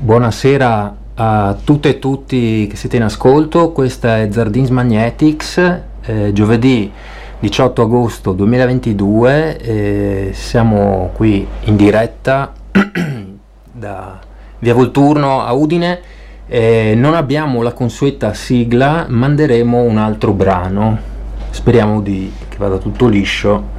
Buonasera a tutte e tutti che siete in ascolto, questa è Zardins Magnetics, eh, giovedì 18 agosto 2022, eh, siamo qui in diretta da Via Volturno a Udine, eh, non abbiamo la consueta sigla, manderemo un altro brano, speriamo di, che vada tutto liscio.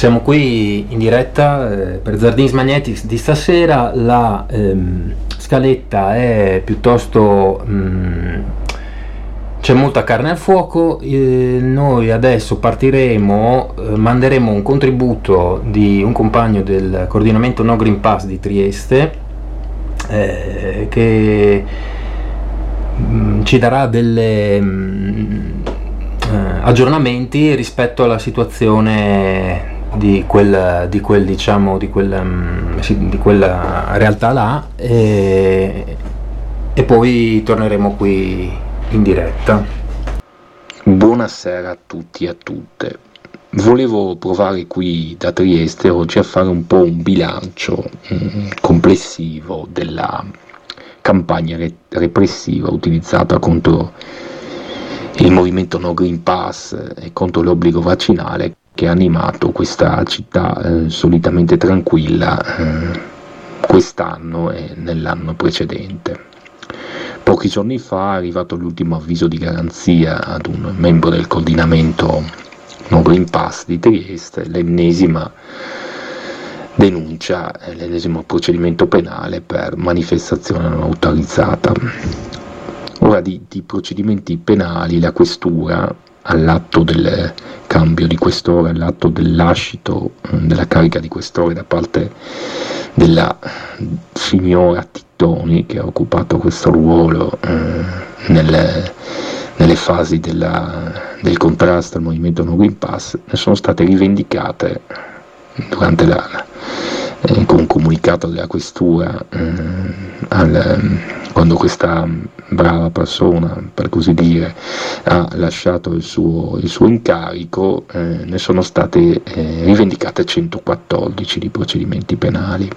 Siamo qui in diretta eh, per Zardins Magnetics di stasera, la ehm, scaletta è piuttosto... Mm, c'è molta carne al fuoco, eh, noi adesso partiremo, eh, manderemo un contributo di un compagno del coordinamento No Green Pass di Trieste eh, che mh, mm, ci darà delle... Mh, mm, eh, aggiornamenti rispetto alla situazione di quel, di quel diciamo di quella, um, di quella realtà là e, e poi torneremo qui in diretta. Buonasera a tutti e a tutte. Volevo provare qui da Trieste oggi a fare un po' un bilancio um, complessivo della campagna re- repressiva utilizzata contro il movimento No Green Pass e contro l'obbligo vaccinale che ha animato questa città eh, solitamente tranquilla eh, quest'anno e nell'anno precedente. Pochi giorni fa è arrivato l'ultimo avviso di garanzia ad un membro del coordinamento No Green Pass di Trieste, l'ennesima denuncia, l'ennesimo procedimento penale per manifestazione non autorizzata. Ora di, di procedimenti penali la questura all'atto del cambio di questore, all'atto del lascito mm, della carica di questore da parte della signora Tittoni che ha occupato questo ruolo eh, nelle, nelle, fasi della, del contrasto al movimento No Green Pass, ne sono state rivendicate durante la, eh, con un comunicato della questura eh, al, quando questa brava persona, per così dire, ha lasciato il suo, il suo incarico, eh, ne sono state eh, rivendicate 114 di procedimenti penali.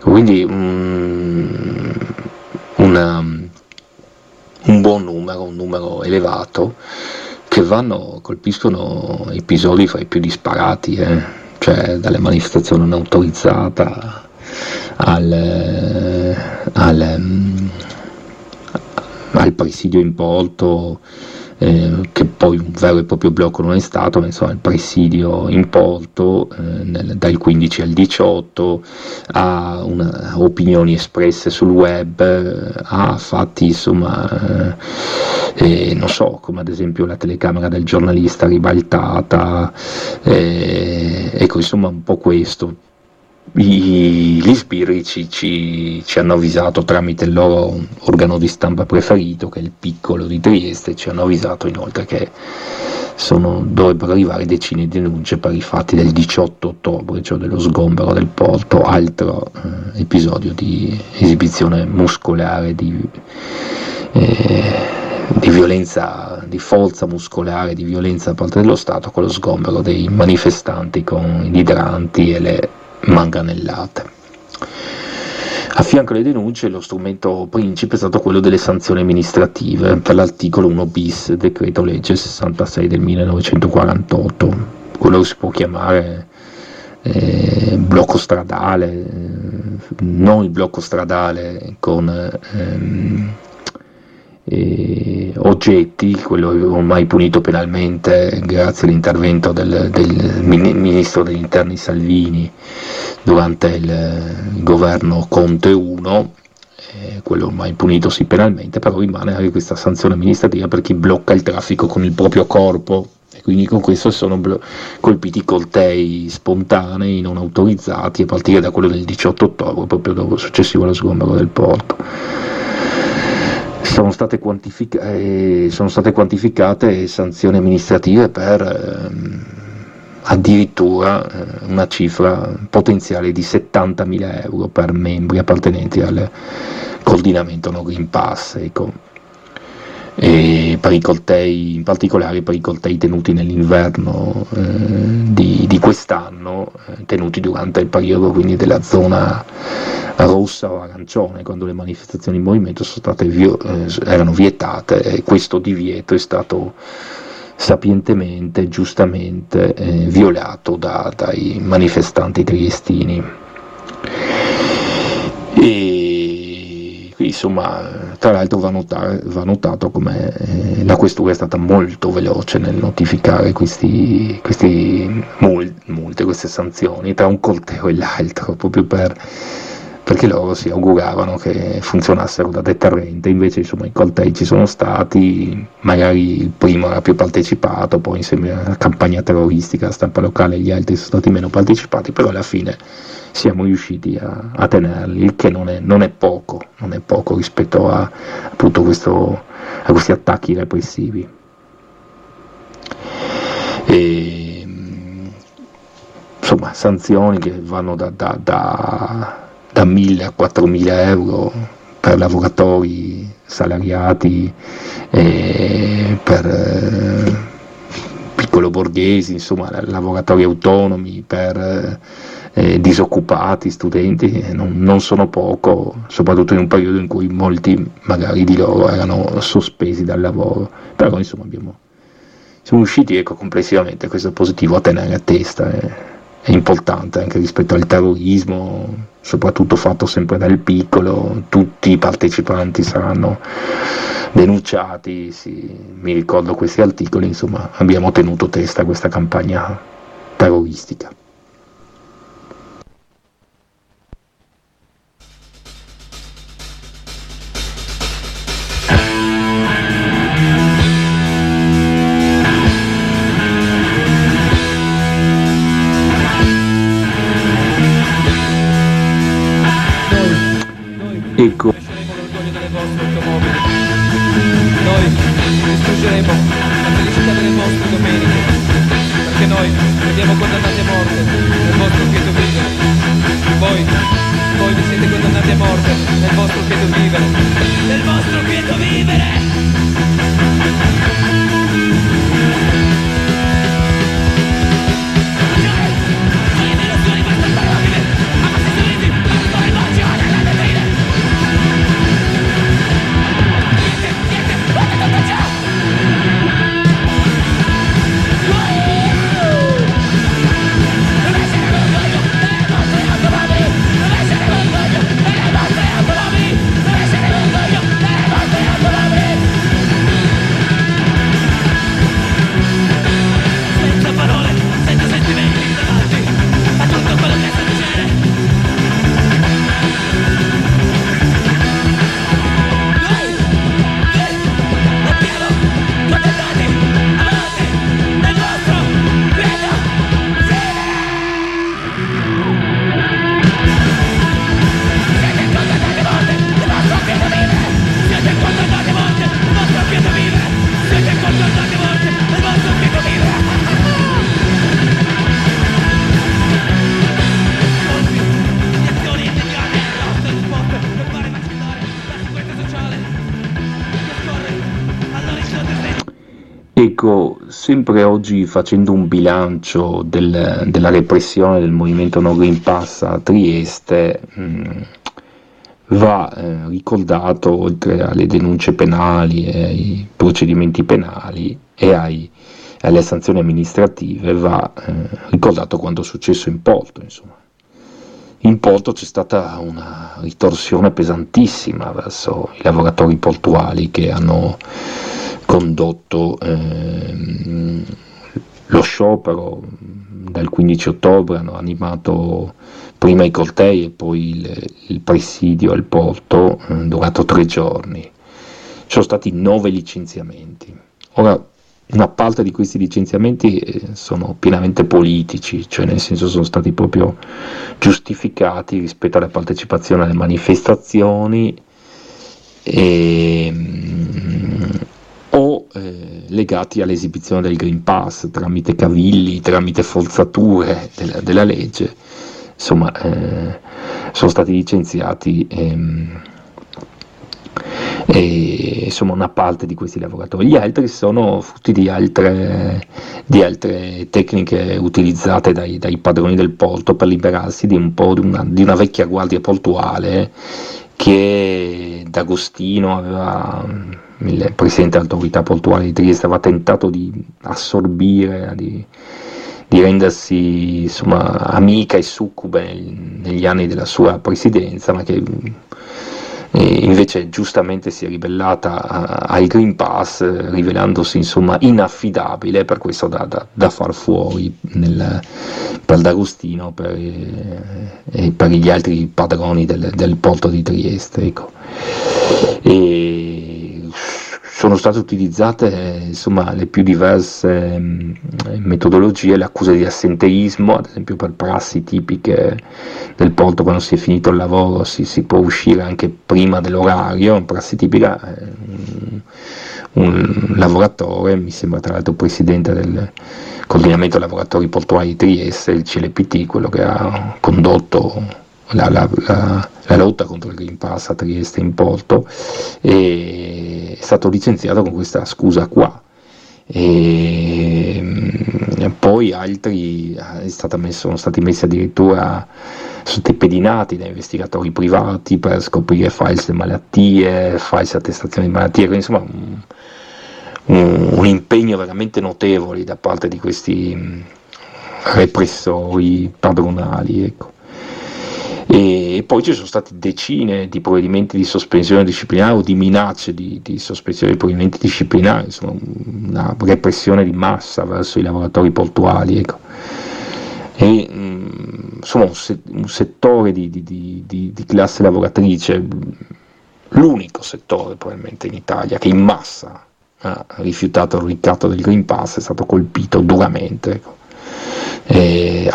Quindi um, una, un buon numero, un numero elevato, che vanno, colpiscono episodi fra i più disparati, eh? cioè dalle manifestazioni non autorizzate al, al, al presidio in porto eh, che poi un vero e proprio blocco non è stato, ma insomma il presidio in porto eh, nel, dal 15 al 18, a una, opinioni espresse sul web, a fatti insomma, eh, non so, come ad esempio la telecamera del giornalista ribaltata, eh, ecco insomma un po' questo gli Sbirri ci, ci, ci, hanno avvisato tramite il loro organo di stampa preferito, che è il piccolo di Trieste, ci hanno avvisato inoltre che sono, dovrebbero arrivare decine di denunce per i fatti del 18 ottobre, cioè dello sgombero del porto, altro eh, episodio di esibizione muscolare, di, eh, di violenza, di forza muscolare, di violenza da parte dello Stato con lo sgombero dei manifestanti con gli idranti e le manganellate. A fianco alle denunce lo strumento principe è stato quello delle sanzioni amministrative per l'articolo 1 bis decreto legge 66 del 1948, quello che si può chiamare eh, blocco stradale, eh, non il blocco stradale con ehm, eh, oggetti, quello ormai punito penalmente grazie all'intervento del, del ministro degli interni Salvini durante il, governo Conte 1, eh, quello ormai punito sì penalmente, però rimane anche questa sanzione amministrativa per chi blocca il traffico con il proprio corpo. E quindi con questo sono blo- colpiti coltei spontanei non autorizzati a partire da quello del 18 ottobre, proprio dopo, successivo allo sgombero del porto sono state, eh, sono state quantificate sanzioni amministrative per eh, addirittura eh, una cifra potenziale di 70.000 euro per membri appartenenti al coordinamento No Green Pass. Ecco e per i coltei, in particolare per i coltei tenuti nell'inverno eh, di, di, quest'anno, eh, tenuti durante il periodo quindi della zona rossa o arancione, quando le manifestazioni in movimento vio- eh, erano vietate e questo divieto è stato sapientemente, giustamente eh, violato da, dai manifestanti triestini. E insomma, tra l'altro va, notare, va notato come eh, la questura è stata molto veloce nel notificare questi, questi multe, queste sanzioni tra un corteo e l'altro, proprio per, perché loro si auguravano che funzionassero da deterrente, invece insomma i cortei ci sono stati, magari il primo era più partecipato, poi insieme alla campagna terroristica, la stampa locale, gli altri sono stati meno partecipati, però alla fine siamo riusciti a, a tenerli, il che non è, non è, poco, non è poco rispetto a, questo, a questi attacchi repressivi. E, insomma, sanzioni che vanno da, da, da, da 1000 a 4000 euro per lavoratori salariati, eh, per eh, piccolo borghesi, insomma, lavoratori autonomi, per eh, disoccupati, studenti, eh, non, non, sono poco, soprattutto in un periodo in cui molti magari di loro erano sospesi dal lavoro, però insomma abbiamo, siamo riusciti ecco, complessivamente, questo è positivo, a tenere a testa, eh, è importante anche rispetto al terrorismo, soprattutto fatto sempre dal piccolo, tutti i partecipanti saranno denunciati, sì, mi ricordo questi articoli, insomma abbiamo tenuto testa a questa campagna terroristica. Distruggeremo la felicità delle vostre domeniche, perché noi vediamo condannati a morte nel vostro quieto vivere. Voi, voi vi siete condannati a morte nel vostro quieto vivere. Nel vostro quieto vivere! Ecco, sempre oggi facendo un bilancio del, della repressione del movimento No Green Pass a Trieste, mh, mm, va eh, ricordato, oltre alle denunce penali ai procedimenti penali e ai, alle sanzioni amministrative, va eh, ricordato quanto è successo in Porto. Insomma. In Porto c'è stata una ritorsione pesantissima verso i lavoratori portuali che hanno condotto eh, lo sciopero dal 15 ottobre, hanno animato prima i cortei e poi il, il presidio al porto, eh, durato tre giorni. Ci sono stati nove licenziamenti. Ora, una parte di questi licenziamenti eh, sono pienamente politici, cioè nel senso sono stati proprio giustificati rispetto alla partecipazione alle manifestazioni e, o eh, legati all'esibizione del Green Pass tramite cavilli, tramite forzature della, della legge. Insomma, eh, sono stati licenziati. Ehm, e insomma una parte di questi lavoratori. Gli altri sono frutti di altre, di altre tecniche utilizzate dai, dai, padroni del porto per liberarsi di, un di una, di una vecchia guardia portuale che D'Agostino aveva il presidente dell'autorità portuale di Trieste aveva tentato di assorbire, di, di rendersi insomma, amica e succube negli anni della sua presidenza, ma che e invece giustamente si è ribellata al Green Pass rivelandosi insomma inaffidabile per questo da, da, da far fuori nel, per D'Agostino per, e per gli altri padroni del, del porto di Trieste ecco. e sono state utilizzate insomma, le più diverse mh, metodologie, l'accusa di assenteismo, ad esempio per prassi tipiche del porto quando si è finito il lavoro si, si può uscire anche prima dell'orario, prassi tipica, eh, un, un lavoratore, mi sembra tra l'altro presidente del coordinamento lavoratori portuali di Trieste, il CLPT, quello che ha condotto la, la, la, la, lotta contro il Green Pass a Trieste in porto e è stato licenziato con questa scusa qua. E, mm, poi altri messo, sono stati messi addirittura sotto i pedinati da investigatori privati per scoprire false malattie, false attestazioni di malattie, quindi insomma un, un, un impegno veramente notevole da parte di questi mm, repressori padronali. Ecco. E poi ci sono state decine di provvedimenti di sospensione disciplinare o di minacce di, di sospensione di provvedimenti disciplinari, insomma una repressione di massa verso i lavoratori portuali. Ecco. E, insomma un, se, un settore di, di, di, classe lavoratrice, l'unico settore probabilmente in Italia che in massa ha rifiutato il ricatto del Green Pass, è stato colpito duramente, ecco. e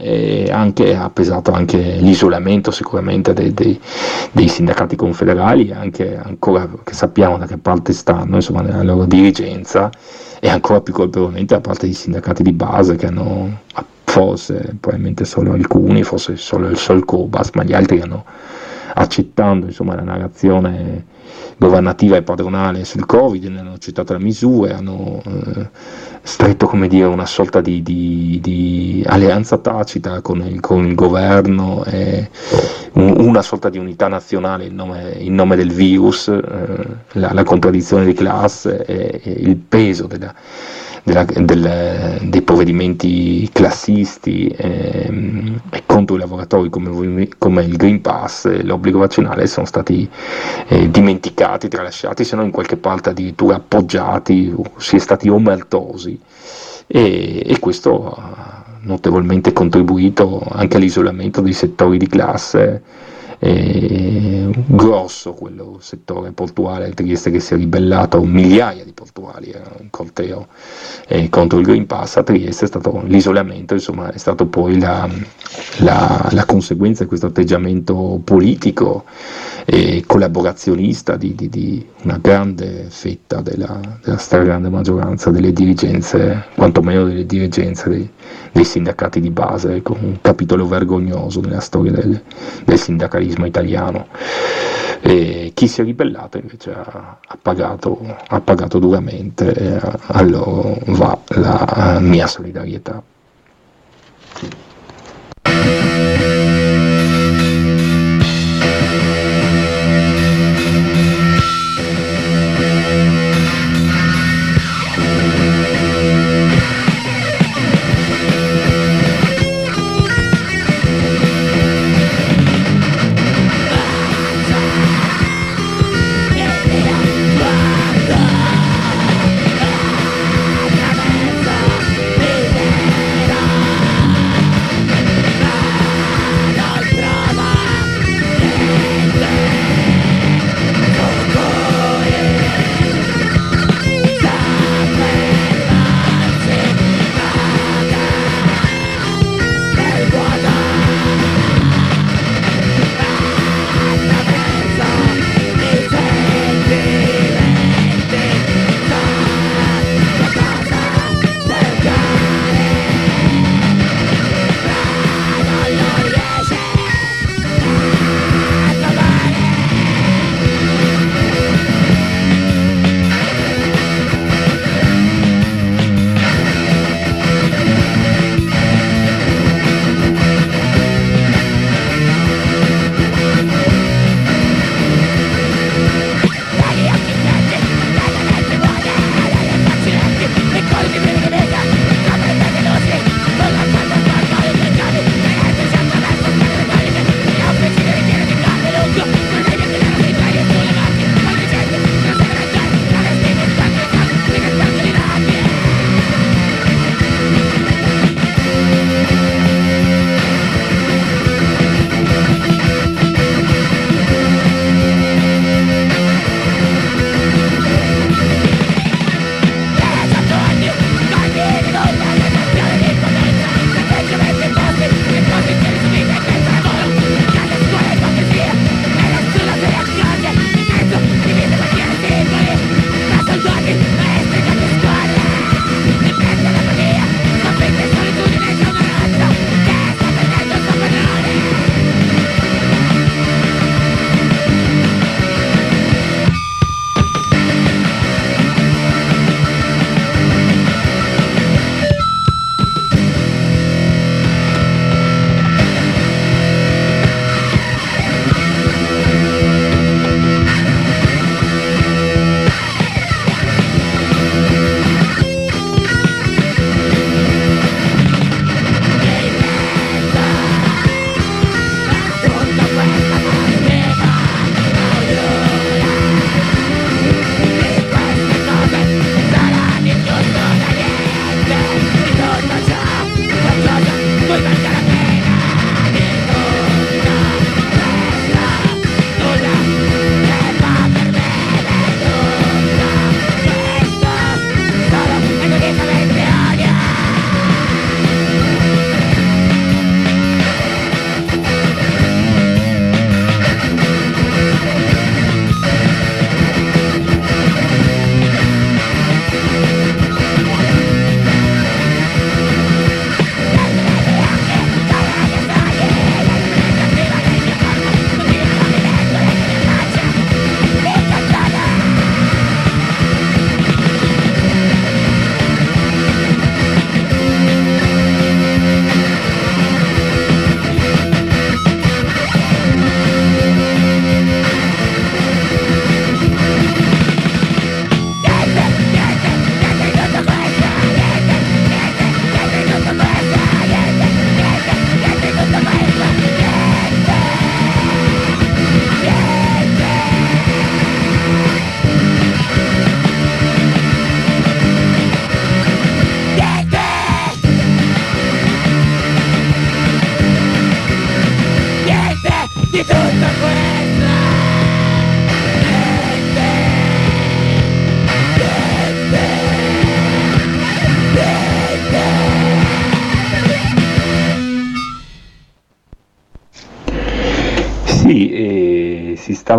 anche, ha pesato anche l'isolamento sicuramente dei, dei, dei sindacati confederali, anche ancora che sappiamo da che parte stanno insomma, nella loro dirigenza e ancora più colpevolmente da parte dei sindacati di base che hanno forse probabilmente solo alcuni, forse solo il Sol ma gli altri hanno accettando insomma, la narrazione governativa e padronale sul Covid, ne hanno accettato le misure, hanno eh, stretto dire, una sorta di, di, di alleanza tacita con il, con il governo e un, una sorta di unità nazionale in nome, in nome del virus, eh, la, la, contraddizione di classe e, e il peso della della, del, dei provvedimenti classisti ehm, e contro i lavoratori come, come, il Green Pass e l'obbligo vaccinale sono stati eh, dimenticati, tralasciati, se non in qualche parte addirittura appoggiati, si è stati omertosi. E, e questo ha notevolmente contribuito anche all'isolamento dei settori di classe eh, grosso quello settore portuale a Trieste che si è ribellato, migliaia di portuali, era un corteo eh, contro il Green Pass a Trieste, è stato l'isolamento, insomma è stato poi la, la, la conseguenza di questo atteggiamento politico e collaborazionista di, di, di una grande fetta della, della stragrande maggioranza delle dirigenze, quantomeno delle dirigenze dei, dei sindacati di base, con un capitolo vergognoso nella storia del, del sindacalismo italiano. E chi si è ribellato invece ha, ha, pagato, ha pagato, duramente, e a loro va la mia solidarietà.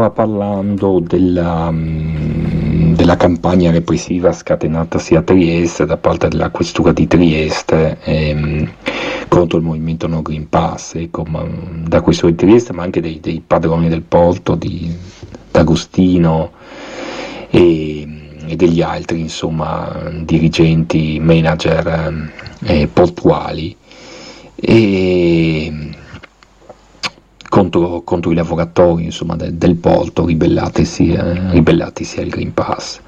Parlando della, mm, della, campagna repressiva scatenatasi a Trieste da parte della questura di Trieste. Ehm, contro il movimento no Green Pass, ecco, ma, da questo punto di vista, ma anche dei, dei padroni del porto, di D'Agostino e, e, degli altri insomma, dirigenti, manager eh, portuali. E, contro, contro, i lavoratori insomma, de, del porto ribellatisi, eh, ribellatisi al Green Pass.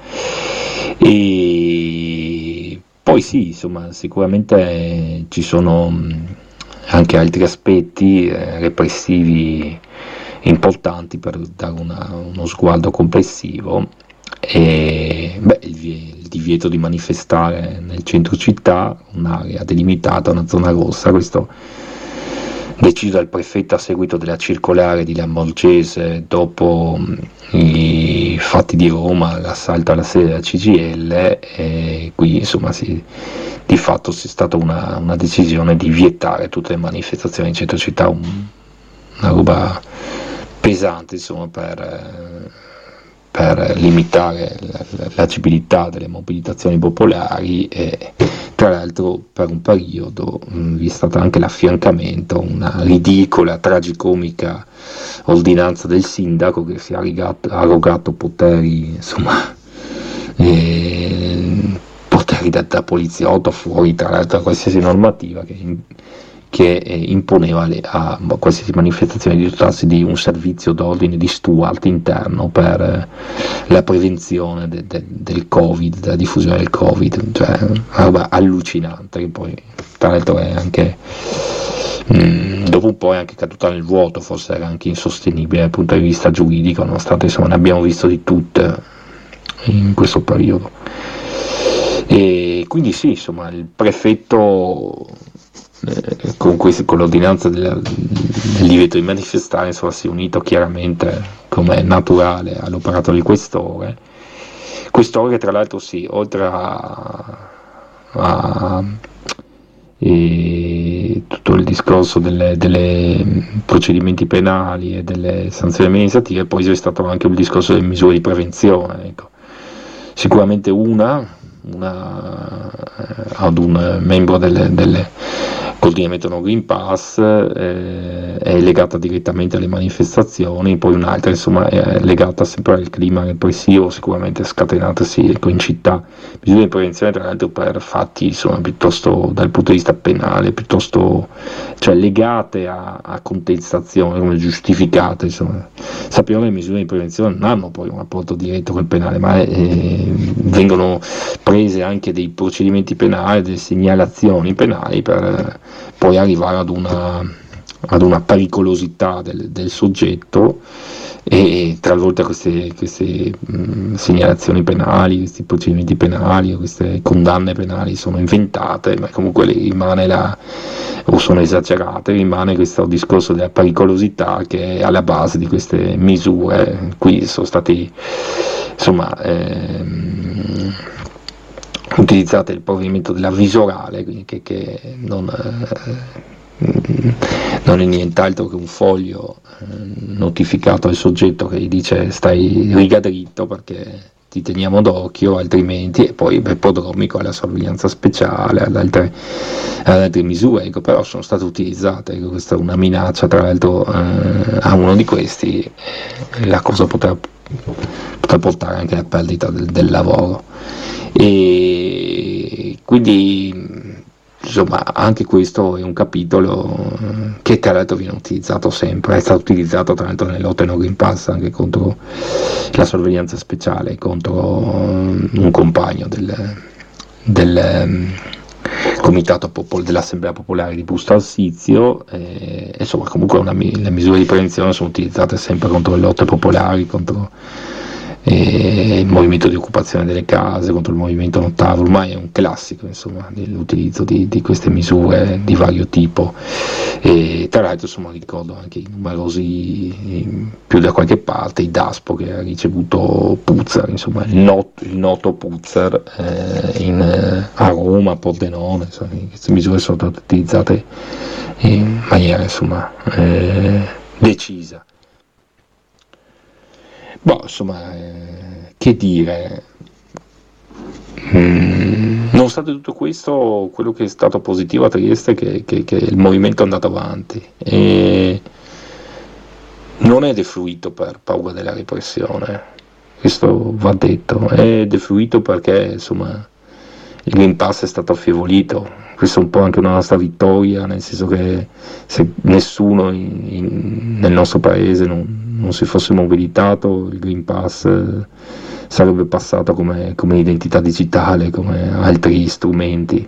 E poi sì, insomma, sicuramente ci sono mm, anche altri aspetti eh, repressivi importanti per dare una, uno sguardo complessivo. E, beh, il, il, divieto di manifestare nel centro città, un'area delimitata, una zona rossa, questo deciso dal prefetto a seguito della circolare di Lamborghese dopo mm, i fatti di Roma, l'assalto alla sede della CGL e qui insomma si, di fatto c'è stata una, una, decisione di vietare tutte le manifestazioni in centro città, un, una roba pesante insomma per per limitare l'agibilità delle mobilitazioni popolari e tra l'altro per un periodo mm, vi è stato anche l'affiancamento, una ridicola, tragicomica ordinanza del sindaco che si è arrogato, arrogato poteri, insomma, eh, poteri da, da, poliziotto fuori tra l'altro da qualsiasi normativa che che eh, imponeva le, a qualsiasi manifestazione di dotarsi di un servizio d'ordine di steward interno per eh, la prevenzione de, de, del covid, della diffusione del covid, cioè una roba allucinante che poi tra l'altro è anche mm, dopo un po' è anche caduta nel vuoto, forse era anche insostenibile dal punto di vista giuridico, nonostante insomma ne abbiamo visto di tutte in questo periodo. E quindi sì, insomma, il prefetto eh, con, questo, con, l'ordinanza del, del, divieto di manifestare insomma, si è unito chiaramente come è naturale all'operato di quest'ore quest'ore tra l'altro sì oltre a, a tutto il discorso dei procedimenti penali e delle sanzioni amministrative poi c'è stato anche il discorso delle misure di prevenzione ecco. sicuramente una una, eh, ad un membro delle, delle coordinamento no Green Pass eh, è legata direttamente alle manifestazioni, poi un'altra insomma è legata sempre al clima repressivo, sicuramente scatenatasi ecco, in città, misure di prevenzione tra l'altro per fatti insomma piuttosto dal punto di vista penale, piuttosto cioè, legate a, a contestazioni, come giustificate, insomma. sappiamo che le misure di prevenzione non hanno poi un rapporto diretto col penale, ma eh, vengono prese anche dei procedimenti penali, delle segnalazioni penali per poi arrivare ad una, ad una pericolosità del, del, soggetto e talvolta queste, queste mh, segnalazioni penali, questi procedimenti penali queste condanne penali sono inventate, ma comunque rimane la, o sono esagerate, rimane questo discorso della pericolosità che è alla base di queste misure. Qui sono stati insomma ehm, utilizzate il provvedimento della visorale, che, che non, eh, non, è nient'altro che un foglio eh, notificato al soggetto che gli dice stai riga dritto perché ti teniamo d'occhio, altrimenti, e poi per prodromico alla sorveglianza speciale, ad altre, ad altre misure, ecco, però sono state utilizzate, ecco, questa è una minaccia, tra l'altro eh, a uno di questi la cosa potrà, potrà portare anche alla perdita del, del lavoro. E quindi insomma anche questo è un capitolo che tra l'altro viene utilizzato sempre, è stato utilizzato tra l'altro no Green Pass anche contro la sorveglianza speciale, contro un compagno del, del um, comitato popol- dell'Assemblea Popolare di Busto Arsizio, e, insomma comunque una, le misure di prevenzione sono utilizzate sempre contro le lotte popolari, contro il movimento di occupazione delle case contro il movimento nottavo, ormai è un classico insomma, l'utilizzo di, di, queste misure di vario tipo. E tra l'altro insomma, ricordo anche i numerosi più da qualche parte i DASPO che ha ricevuto Puzzer insomma, il, not, il noto Puzzer eh, in, eh, a Roma, a Pordenone insomma, queste misure sono state utilizzate in maniera insomma, eh, decisa Boh, insomma, eh, che dire, mm, non, nonostante tutto questo, quello che è stato positivo a Trieste è che, che, che il movimento è andato avanti e non è defluito per paura della repressione, questo va detto, è defluito perché insomma il Green Pass è stato affievolito, questa è un po' anche una nostra vittoria, nel senso che se nessuno in, in, nel nostro paese non, non, si fosse mobilitato, il Green Pass eh, sarebbe passato come, come, identità digitale, come altri strumenti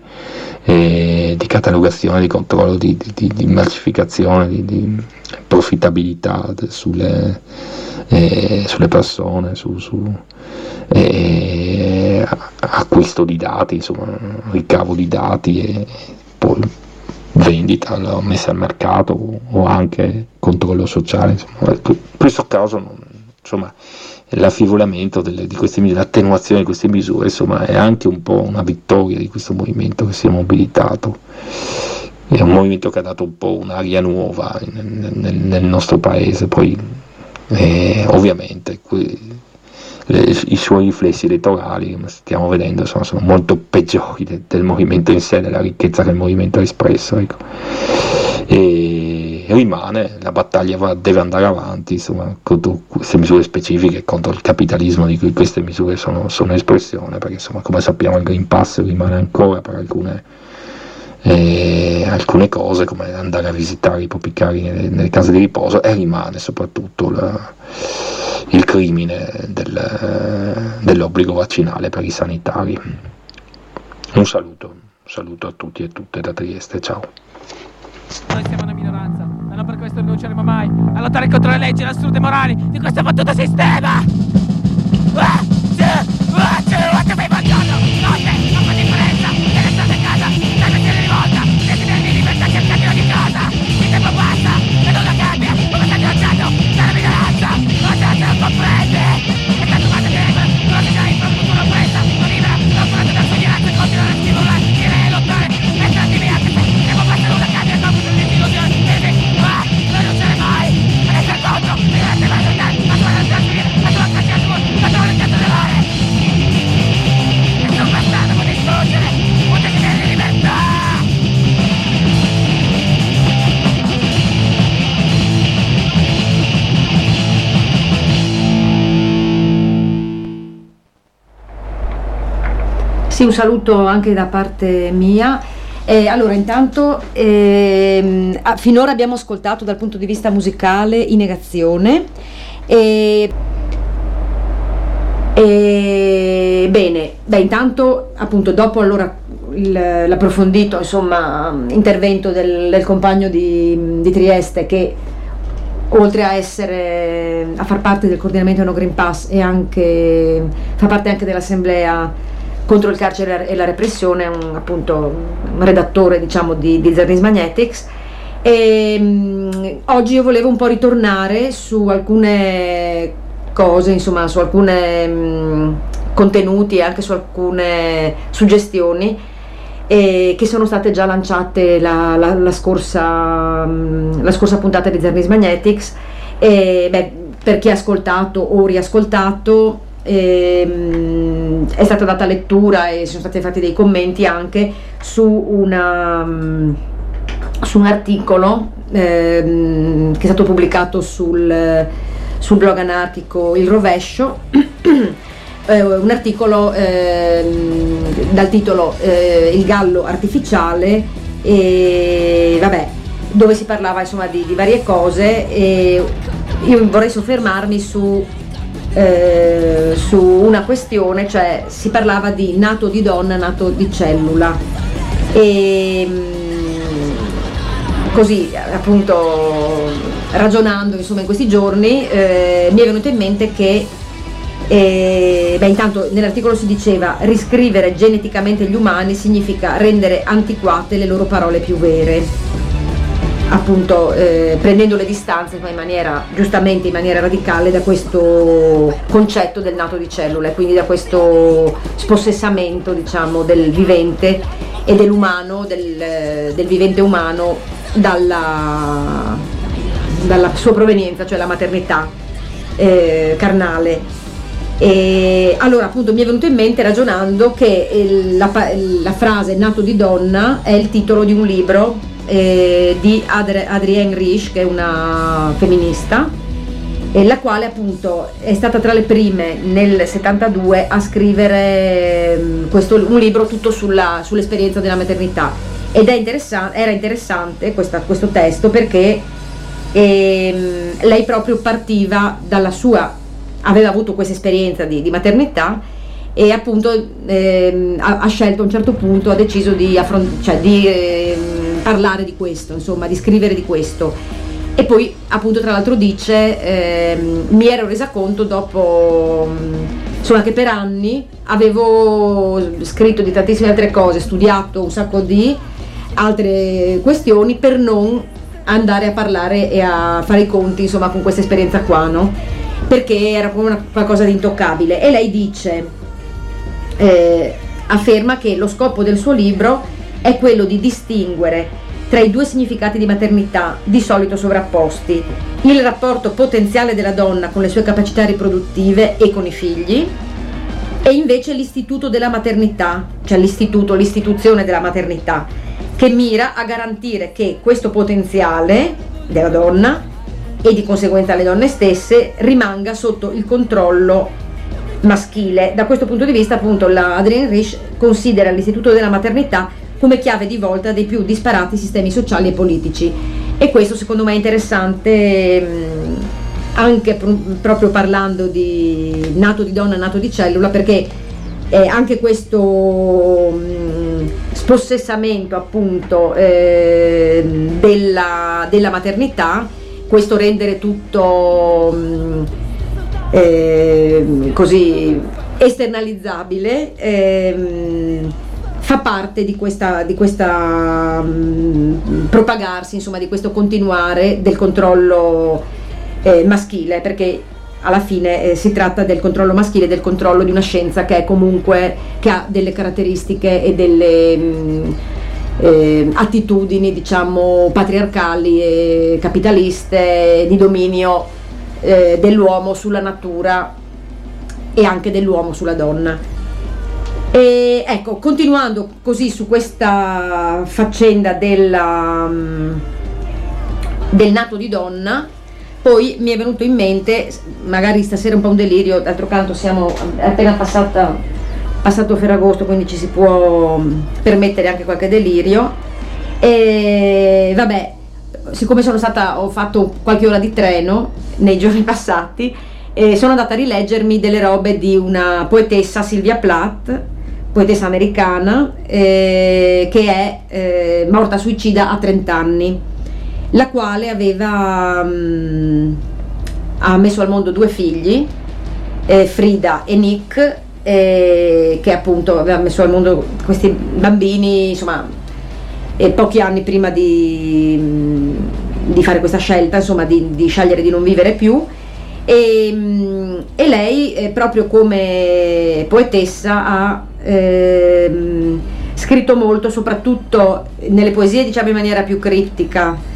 eh, di catalogazione, di controllo, di, di, di mercificazione, di, di profittabilità sulle, eh, sulle persone, su, su eh, acquisto di dati, insomma, ricavo di dati e poi vendita, messa al mercato o anche controllo sociale. Insomma. In questo caso non, insomma, l'affievolamento delle, di queste misure, l'attenuazione di queste misure, insomma, è anche un po' una vittoria di questo movimento che si è mobilitato. È un movimento che ha dato un po' un'aria nuova nel, nel, nel nostro paese, poi eh, ovviamente qui, le, i suoi riflessi elettorali, come stiamo vedendo, insomma, sono molto peggiori de, del movimento in sé, della ricchezza che il movimento ha espresso. Ecco. E rimane, la battaglia va, deve andare avanti insomma, contro queste misure specifiche, contro il capitalismo di cui queste misure sono, sono espressione, perché insomma, come sappiamo il Green Pass rimane ancora per alcune eh, alcune cose come andare a visitare i propri cari nelle, nelle case di riposo e rimane soprattutto la, il crimine del, dell'obbligo vaccinale per i sanitari. Un saluto, un saluto a tutti e tutte da Trieste, ciao. Noi siamo rinunceremo mai a lottare contro le leggi e le assurde morali di questo fottuto sistema! Sì, un saluto anche da parte mia. Eh, allora, intanto ehm, finora abbiamo ascoltato dal punto di vista musicale in negazione. E, e, bene, beh, intanto appunto dopo allora l'approfondito insomma, intervento del, del compagno di, di, Trieste che oltre a essere a far parte del coordinamento No Green Pass e anche fa parte anche dell'assemblea contro il carcere e la repressione, un, appunto un redattore diciamo, di, di Zernis Magnetics. E, mh, oggi io volevo un po' ritornare su alcune cose, insomma, su alcuni contenuti e anche su alcune suggestioni eh, che sono state già lanciate la, la, la, scorsa, mh, la scorsa, puntata di Zernis Magnetics. E, beh, per chi ha ascoltato o riascoltato, ehm, è stata data lettura e sono stati fatti dei commenti anche su, una, su un articolo ehm, che è stato pubblicato sul, sul blog anarchico Il Rovescio. eh, un articolo eh, dal titolo eh, Il gallo artificiale e vabbè dove si parlava insomma di, di varie cose e io vorrei soffermarmi su eh, su una questione, cioè si parlava di nato di donna, nato di cellula. E mm, così appunto ragionando insomma in questi giorni eh, mi è venuto in mente che eh, beh, intanto nell'articolo si diceva riscrivere geneticamente gli umani significa rendere antiquate le loro parole più vere appunto eh, prendendo le distanze in maniera, giustamente in maniera radicale da questo concetto del nato di cellule, quindi da questo spossessamento diciamo, del vivente e dell'umano, del, del vivente umano dalla, dalla, sua provenienza, cioè la maternità eh, carnale. E allora appunto mi è venuto in mente ragionando che il, la, la, frase nato di donna è il titolo di un libro eh, di Adri- Adrienne Rich che è una femminista la quale appunto è stata tra le prime nel 72 a scrivere mm, questo, un libro tutto sulla, sull'esperienza della maternità. Ed interessa- era interessante questa, questo testo perché ehm, lei proprio partiva dalla sua aveva avuto questa esperienza di, di maternità e appunto ehm, ha, ha, scelto a un certo punto, ha deciso di, affront- cioè, di eh, parlare di questo, insomma, di scrivere di questo. E poi appunto tra l'altro dice, ehm, mi ero resa conto dopo, insomma che per anni avevo scritto di tantissime altre cose, studiato un sacco di altre questioni per non andare a parlare e a fare i conti insomma con questa esperienza qua, no? perché era come una, qualcosa di intoccabile. E lei dice, eh, afferma che lo scopo del suo libro è quello di distinguere tra i due significati di maternità di solito sovrapposti, il rapporto potenziale della donna con le sue capacità riproduttive e con i figli, e invece l'istituto della maternità, cioè l'istituto, l'istituzione della maternità, che mira a garantire che questo potenziale della donna e di conseguenza le donne stesse rimanga sotto il controllo maschile. Da questo punto di vista, appunto, la Adrienne Rich considera l'istituto della maternità come chiave di volta dei più disparati sistemi sociali e politici. E questo secondo me è interessante mh, anche pr- proprio parlando di nato di donna, nato di cellula, perché eh, anche questo mh, spossessamento appunto eh, della, della maternità questo rendere tutto eh, così esternalizzabile eh, fa parte di questa, di questa mh, propagarsi, insomma, di questo continuare del controllo eh, maschile, perché alla fine eh, si tratta del controllo maschile, del controllo di una scienza che è comunque che ha delle caratteristiche e delle mh, eh, attitudini diciamo patriarcali e capitaliste di dominio eh, dell'uomo sulla natura e anche dell'uomo sulla donna. E ecco, continuando così su questa faccenda della, mm, del nato di donna, poi mi è venuto in mente, magari stasera un po' un delirio, d'altro canto siamo appena passata passato Ferragosto, quindi ci si può mm, permettere anche qualche delirio. E vabbè, siccome stata, ho fatto qualche ora di treno nei giorni passati, sono andata a rileggermi delle robe di una poetessa Silvia Plath, poetessa americana, eh, che è eh, morta suicida a 30 anni, la quale aveva mh, mm, ha messo al mondo due figli, eh, Frida e Nick, eh, che appunto aveva messo al mondo questi bambini, insomma, eh, pochi anni prima di, di, fare questa scelta, insomma, di, di, scegliere di non vivere più. E, e lei, eh, proprio come poetessa, ha ehm, scritto molto, soprattutto nelle poesie, diciamo in maniera più criptica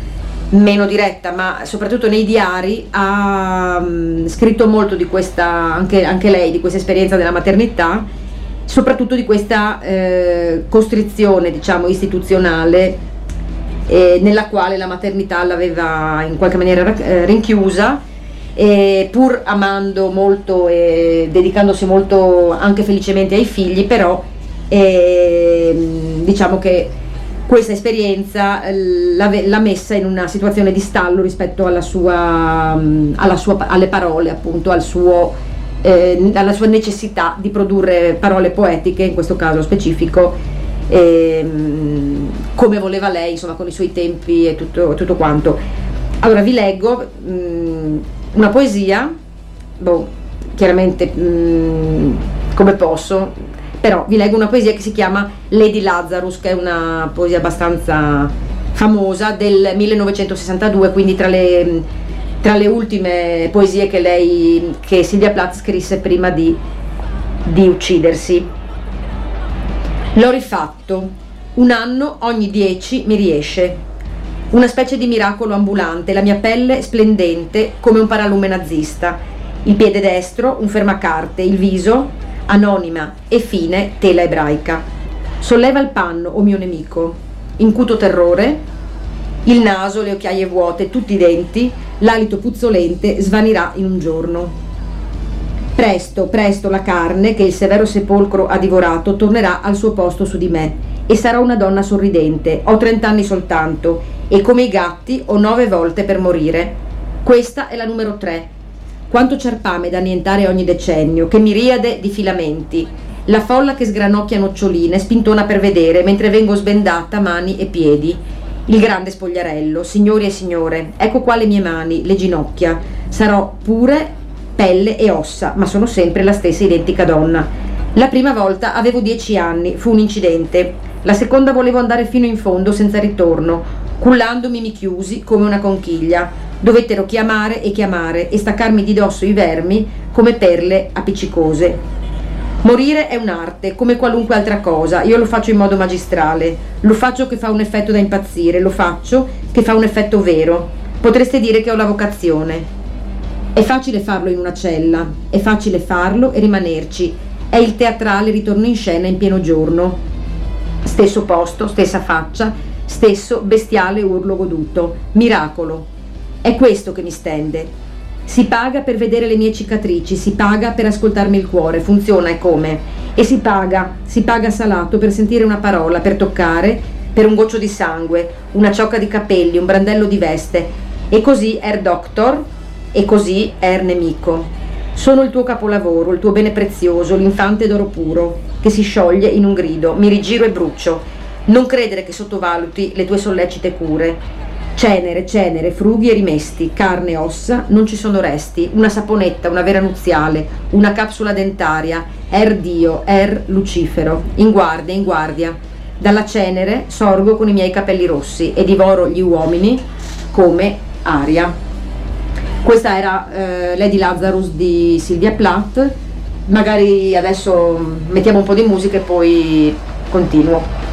meno diretta, ma soprattutto nei diari ha um, scritto molto di questa, anche, anche, lei, di questa esperienza della maternità, soprattutto di questa eh, costrizione, diciamo, istituzionale eh, nella quale la maternità l'aveva in qualche maniera eh, rinchiusa. E pur amando molto e dedicandosi molto anche felicemente ai figli, però ehm, diciamo che questa esperienza eh, l'ha, messa in una situazione di stallo rispetto alla sua, mm, alla sua, alle parole, appunto, al suo, eh, alla sua necessità di produrre parole poetiche, in questo caso specifico, eh, come voleva lei, insomma, con i suoi tempi e tutto, tutto quanto. Allora vi leggo mh, mm, una poesia, boh, chiaramente mh, mm, come posso, però vi leggo una poesia che si chiama Lady Lazarus, che è una poesia abbastanza famosa del 1962, quindi tra le, tra le ultime poesie che, lei, che Silvia Plath scrisse prima di, di uccidersi. L'ho rifatto, un anno ogni dieci mi riesce. Una specie di miracolo ambulante, la mia pelle splendente come un paralume nazista Il piede destro, un fermacarte, il viso, anonima e fine tela ebraica. Solleva il panno, o mio nemico. Incuto terrore, il naso, le occhiaie vuote, tutti i denti, l'alito puzzolente svanirà in un giorno. Presto, presto la carne che il severo sepolcro ha divorato tornerà al suo posto su di me e sarò una donna sorridente. Ho trent'anni soltanto e come i gatti ho nove volte per morire. Questa è la numero tre. Quanto cerpame da annientare ogni decennio, che miriade di filamenti. La folla che sgranocchia noccioline, spintona per vedere, mentre vengo sbendata mani e piedi. Il grande spogliarello, signori e signore, ecco qua le mie mani, le ginocchia. Sarò pure pelle e ossa, ma sono sempre la stessa identica donna. La prima volta avevo dieci anni, fu un incidente. La seconda volevo andare fino in fondo senza ritorno. Cullandomi mi chiusi come una conchiglia. Dovettero chiamare e chiamare e staccarmi di dosso i vermi come perle appiccicose. Morire è un'arte, come qualunque altra cosa. Io lo faccio in modo magistrale. Lo faccio che fa un effetto da impazzire, lo faccio che fa un effetto vero. Potreste dire che ho la vocazione. È facile farlo in una cella, è facile farlo e rimanerci. È il teatrale ritorno in scena in pieno giorno. Stesso posto, stessa faccia, stesso bestiale urlo goduto. Miracolo. È questo che mi stende. Si paga per vedere le mie cicatrici, si paga per ascoltarmi il cuore, funziona e come. E si paga, si paga salato per sentire una parola, per toccare, per un goccio di sangue, una ciocca di capelli, un brandello di veste. E così Herr Doctor, e così er nemico. Sono il tuo capolavoro, il tuo bene prezioso, l'infante d'oro puro, che si scioglie in un grido, mi rigiro e brucio. Non credere che sottovaluti le tue sollecite cure. Cenere, cenere, frughi e rimesti, carne e ossa, non ci sono resti, una saponetta, una vera nuziale, una capsula dentaria, er Dio, er Lucifero, in guardia, in guardia. Dalla cenere sorgo con i miei capelli rossi e divoro gli uomini come aria. Questa era eh, Lady Lazarus di Silvia Plath. Magari adesso mettiamo un po' di musica e poi continuo.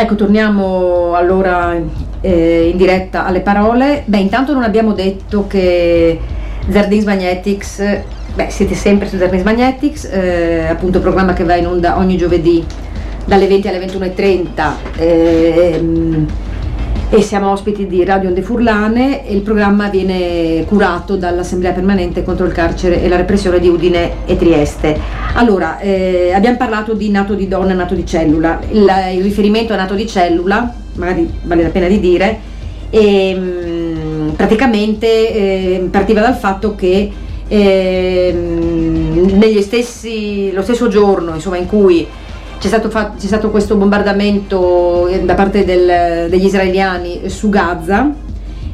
Ecco, torniamo allora eh, in diretta alle parole. Beh, intanto non abbiamo detto che Zardins Magnetics, beh, siete sempre su Zardins Magnetics, eh, appunto programma che va in onda ogni giovedì dalle 20 alle 21.30. Eh, e siamo ospiti di Radio Onde Furlane e il programma viene curato dall'Assemblea Permanente contro il carcere e la repressione di Udine e Trieste. Allora, eh, abbiamo parlato di nato di donna e nato di cellula. Il, il, riferimento a nato di cellula, magari vale la pena di dire, e, ehm, praticamente eh, partiva dal fatto che eh, negli stessi, lo stesso giorno insomma, in cui c'è stato, fa- c'è stato questo bombardamento eh, da parte del, degli israeliani su Gaza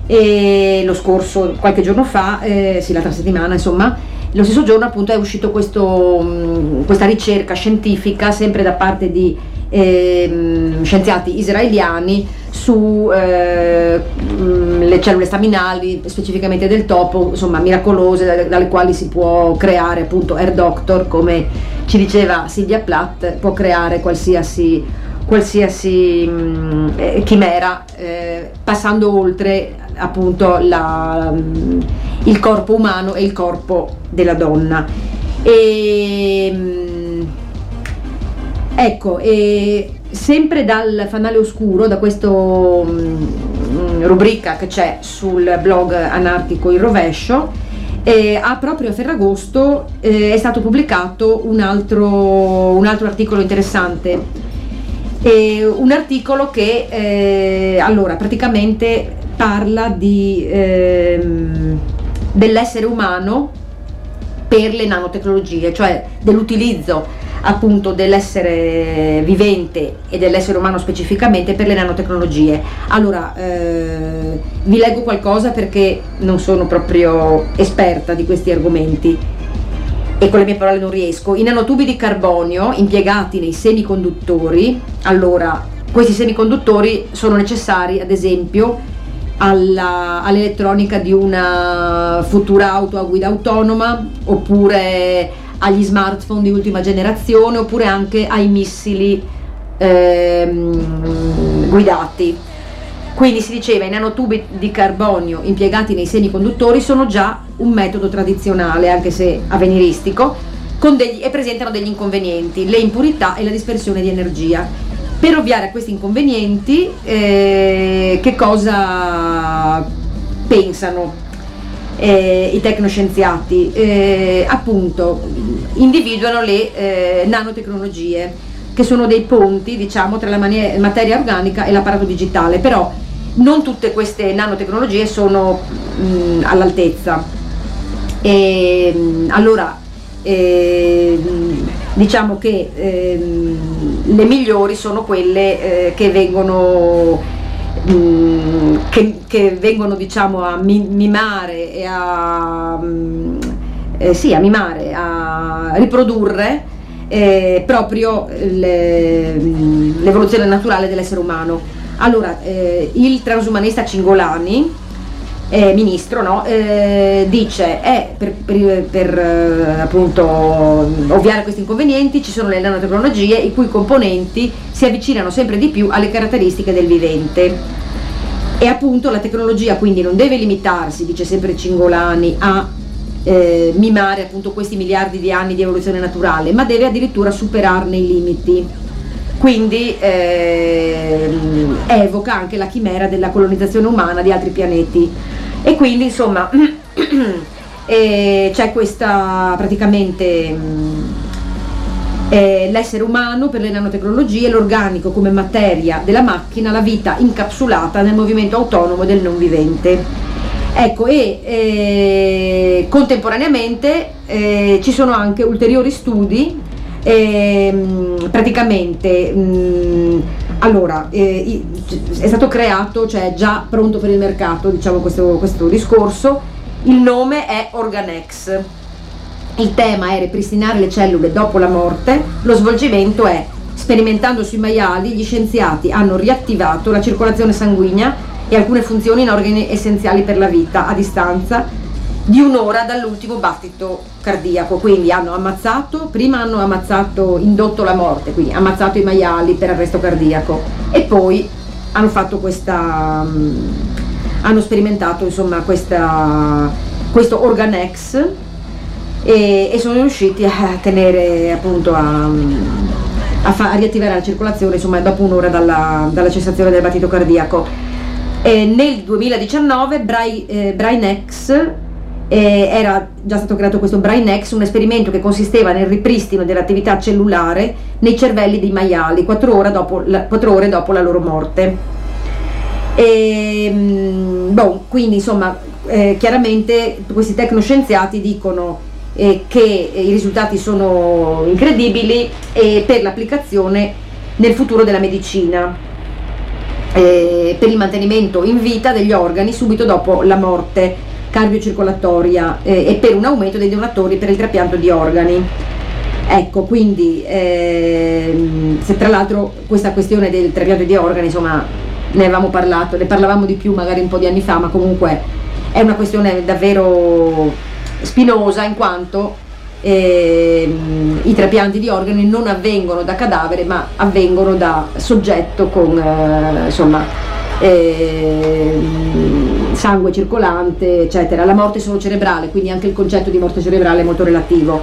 e lo scorso, qualche giorno fa, eh, sì l'altra settimana insomma, lo stesso giorno appunto è questo, mh, questa ricerca scientifica sempre da parte di eh, scienziati israeliani sulle eh, cellule staminali, specificamente del topo, insomma miracolose dalle, quali si può creare appunto Air Doctor, come ci diceva Silvia Platt, può creare qualsiasi, qualsiasi mh, eh, chimera, eh, passando oltre appunto la, il corpo umano e il corpo della donna. E, mh, ecco, e sempre dal fanale oscuro, da questa mm, rubrica che c'è sul blog anarchico Il Rovescio, eh, a proprio a Ferragosto eh, è stato pubblicato un altro, un altro articolo interessante. Eh, un articolo che eh, allora praticamente parla di, ehm, dell'essere umano per le nanotecnologie, cioè dell'utilizzo appunto dell'essere vivente e dell'essere umano specificamente per le nanotecnologie. Allora, eh, vi leggo qualcosa perché non sono proprio esperta di questi argomenti e con le mie parole non riesco. I nanotubi di carbonio impiegati nei semiconduttori, allora, questi semiconduttori sono necessari ad esempio all'elettronica di una futura auto a guida autonoma oppure agli smartphone di ultima generazione oppure anche ai missili ehm, guidati. Quindi si diceva i nanotubi di carbonio impiegati nei semiconduttori sono già un metodo tradizionale, anche se avveniristico, degli, e presentano degli inconvenienti, le impurità e la dispersione di energia. Per ovviare a questi inconvenienti, eh, che cosa pensano eh, i tecnoscienziati? Eh, appunto individuano le eh, nanotecnologie che sono dei ponti diciamo tra la materia organica e l'apparato digitale però non tutte queste nanotecnologie sono mh, all'altezza. E, mh, allora eh, diciamo che eh, le migliori sono quelle eh, che vengono Mm, che, che, vengono diciamo a mimare e a, mm, eh, sì, a mimare, a riprodurre eh, proprio mm, l'evoluzione naturale dell'essere umano. Allora, eh, il transumanista Cingolani, eh, ministro, no? eh, dice eh, per, per, per eh, appunto ovviare questi inconvenienti ci sono le nanotecnologie i cui componenti si avvicinano sempre di più alle caratteristiche del vivente. E appunto la tecnologia quindi non deve limitarsi, dice sempre Cingolani, a eh, mimare appunto questi miliardi di anni di evoluzione naturale, ma deve addirittura superarne i limiti. Quindi eh, evoca anche la chimera della colonizzazione umana di altri pianeti. E quindi insomma eh, c'è questa praticamente eh, l'essere umano per le nanotecnologie, l'organico come materia della macchina, la vita incapsulata nel movimento autonomo del non vivente. Ecco, e eh, contemporaneamente eh, ci sono anche ulteriori studi, ehm, praticamente, mh, mm, allora, eh, è stato creato, cioè già pronto per il mercato, diciamo questo, questo discorso, il nome è Organex. Il tema è ripristinare le cellule dopo la morte, lo svolgimento è sperimentando sui maiali gli scienziati hanno riattivato la circolazione sanguigna e alcune funzioni in organi essenziali per la vita a distanza di un'ora dall'ultimo battito cardiaco, quindi hanno ammazzato, prima hanno ammazzato, indotto la morte, quindi ammazzato i maiali per arresto cardiaco e poi hanno fatto questa, um, hanno sperimentato insomma questa, questo Organex e, e sono riusciti a tenere appunto a, a, fa, a, riattivare la circolazione insomma dopo un'ora dalla, dalla cessazione del battito cardiaco. E nel 2019 Bri, eh, Brinex eh, era già stato creato questo Brinex, un esperimento che consisteva nel ripristino dell'attività cellulare nei cervelli dei maiali 4 ore dopo la, 4 ore dopo la loro morte. E, mh, bon, quindi insomma eh, chiaramente questi tecnoscienziati dicono eh, che i risultati sono incredibili e per l'applicazione nel futuro della medicina eh, per il mantenimento in vita degli organi subito dopo la morte cardiocircolatoria eh, e per un aumento dei donatori per il trapianto di organi. Ecco, quindi ehm, se tra l'altro questa questione del trapianto di organi, insomma, ne avevamo parlato, ne parlavamo di più magari un po' di anni fa, ma comunque è una questione davvero spinosa in quanto ehm, i trapianti di organi non avvengono da cadavere ma avvengono da soggetto con eh, insomma ehm, sangue circolante eccetera. La morte solo cerebrale quindi anche il concetto di morte cerebrale è molto relativo.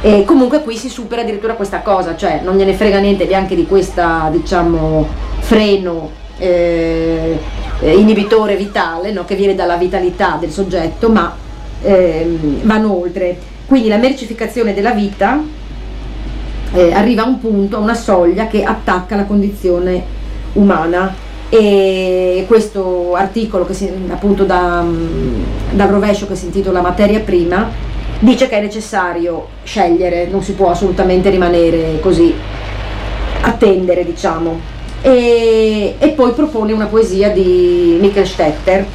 E comunque qui si supera addirittura questa cosa cioè non gliene frega niente neanche di questa diciamo freno eh, inibitore vitale no? che viene dalla vitalità del soggetto ma ehm, vanno oltre. Quindi la mercificazione della vita eh, arriva a un punto, a una soglia che attacca la condizione umana e questo articolo che si, appunto da, dal rovescio che si intitola Materia prima dice che è necessario scegliere, non si può assolutamente rimanere così, attendere diciamo. E, e poi propone una poesia di Michael Stetter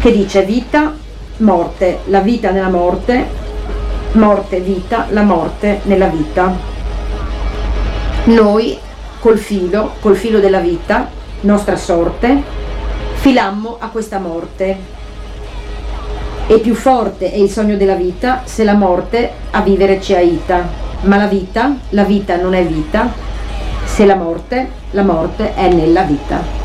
che dice vita morte, la vita nella morte, morte, vita, la morte nella vita. Noi col filo, col filo della vita, nostra sorte, filammo a questa morte. E più forte è il sogno della vita se la morte a vivere ci aita. Ma la vita, la vita non è vita, se la morte, la morte è nella vita.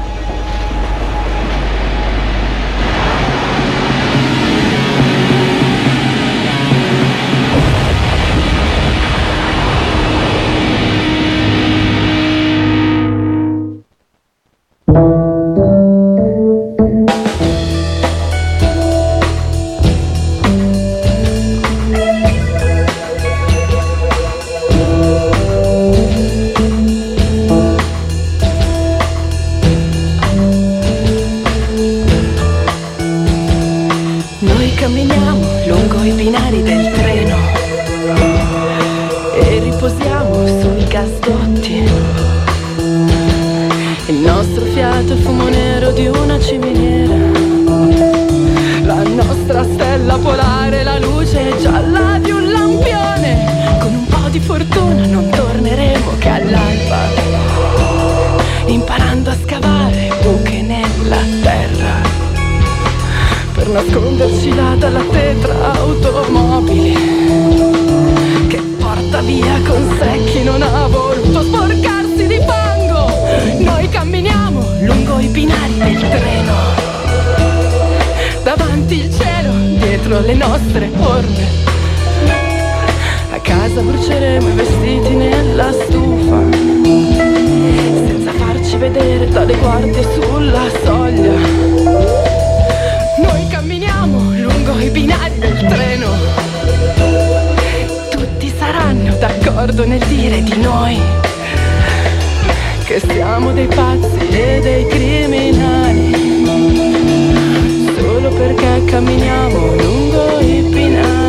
alle nostre forme. A casa bruceremo i vestiti nella stufa, senza farci vedere da dei guardie sulla soglia. Noi camminiamo lungo i binari del treno, tutti saranno d'accordo nel dire di noi che siamo dei pazzi e dei criminali perché camminiamo lungo i pinali.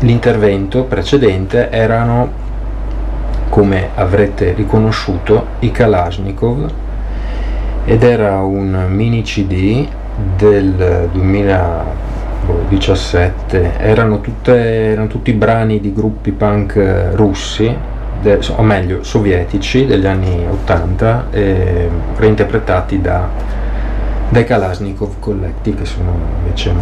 l'intervento precedente erano, come avrete riconosciuto, i Kalashnikov ed era un mini CD del 2017, erano, tutte, erano tutti brani di gruppi punk russi, de, o meglio sovietici degli anni 80, eh, reinterpretati da, dai Kalashnikov Collective, che sono invece un,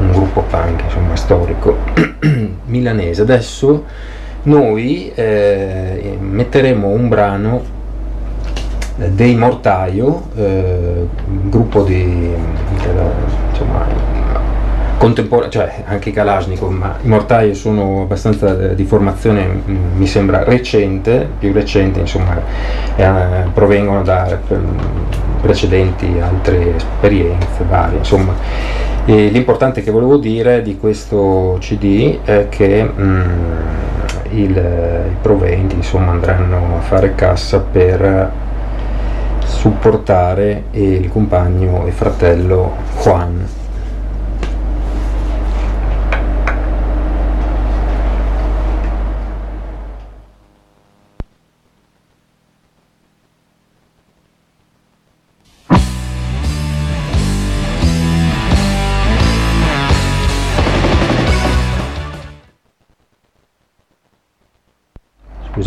un gruppo punk insomma, storico milanese. Adesso noi eh, metteremo un brano dei Mortaio, eh, un gruppo di insomma, contemporaneo, cioè anche Kalashnikov, ma i Mortaio sono abbastanza di formazione, mm, mi sembra recente, più recente, insomma, eh, provengono da precedenti altre esperienze varie, insomma. E l'importante che volevo dire di questo CD è che mm, il, i proventi insomma, andranno a fare cassa per supportare il compagno e fratello Juan.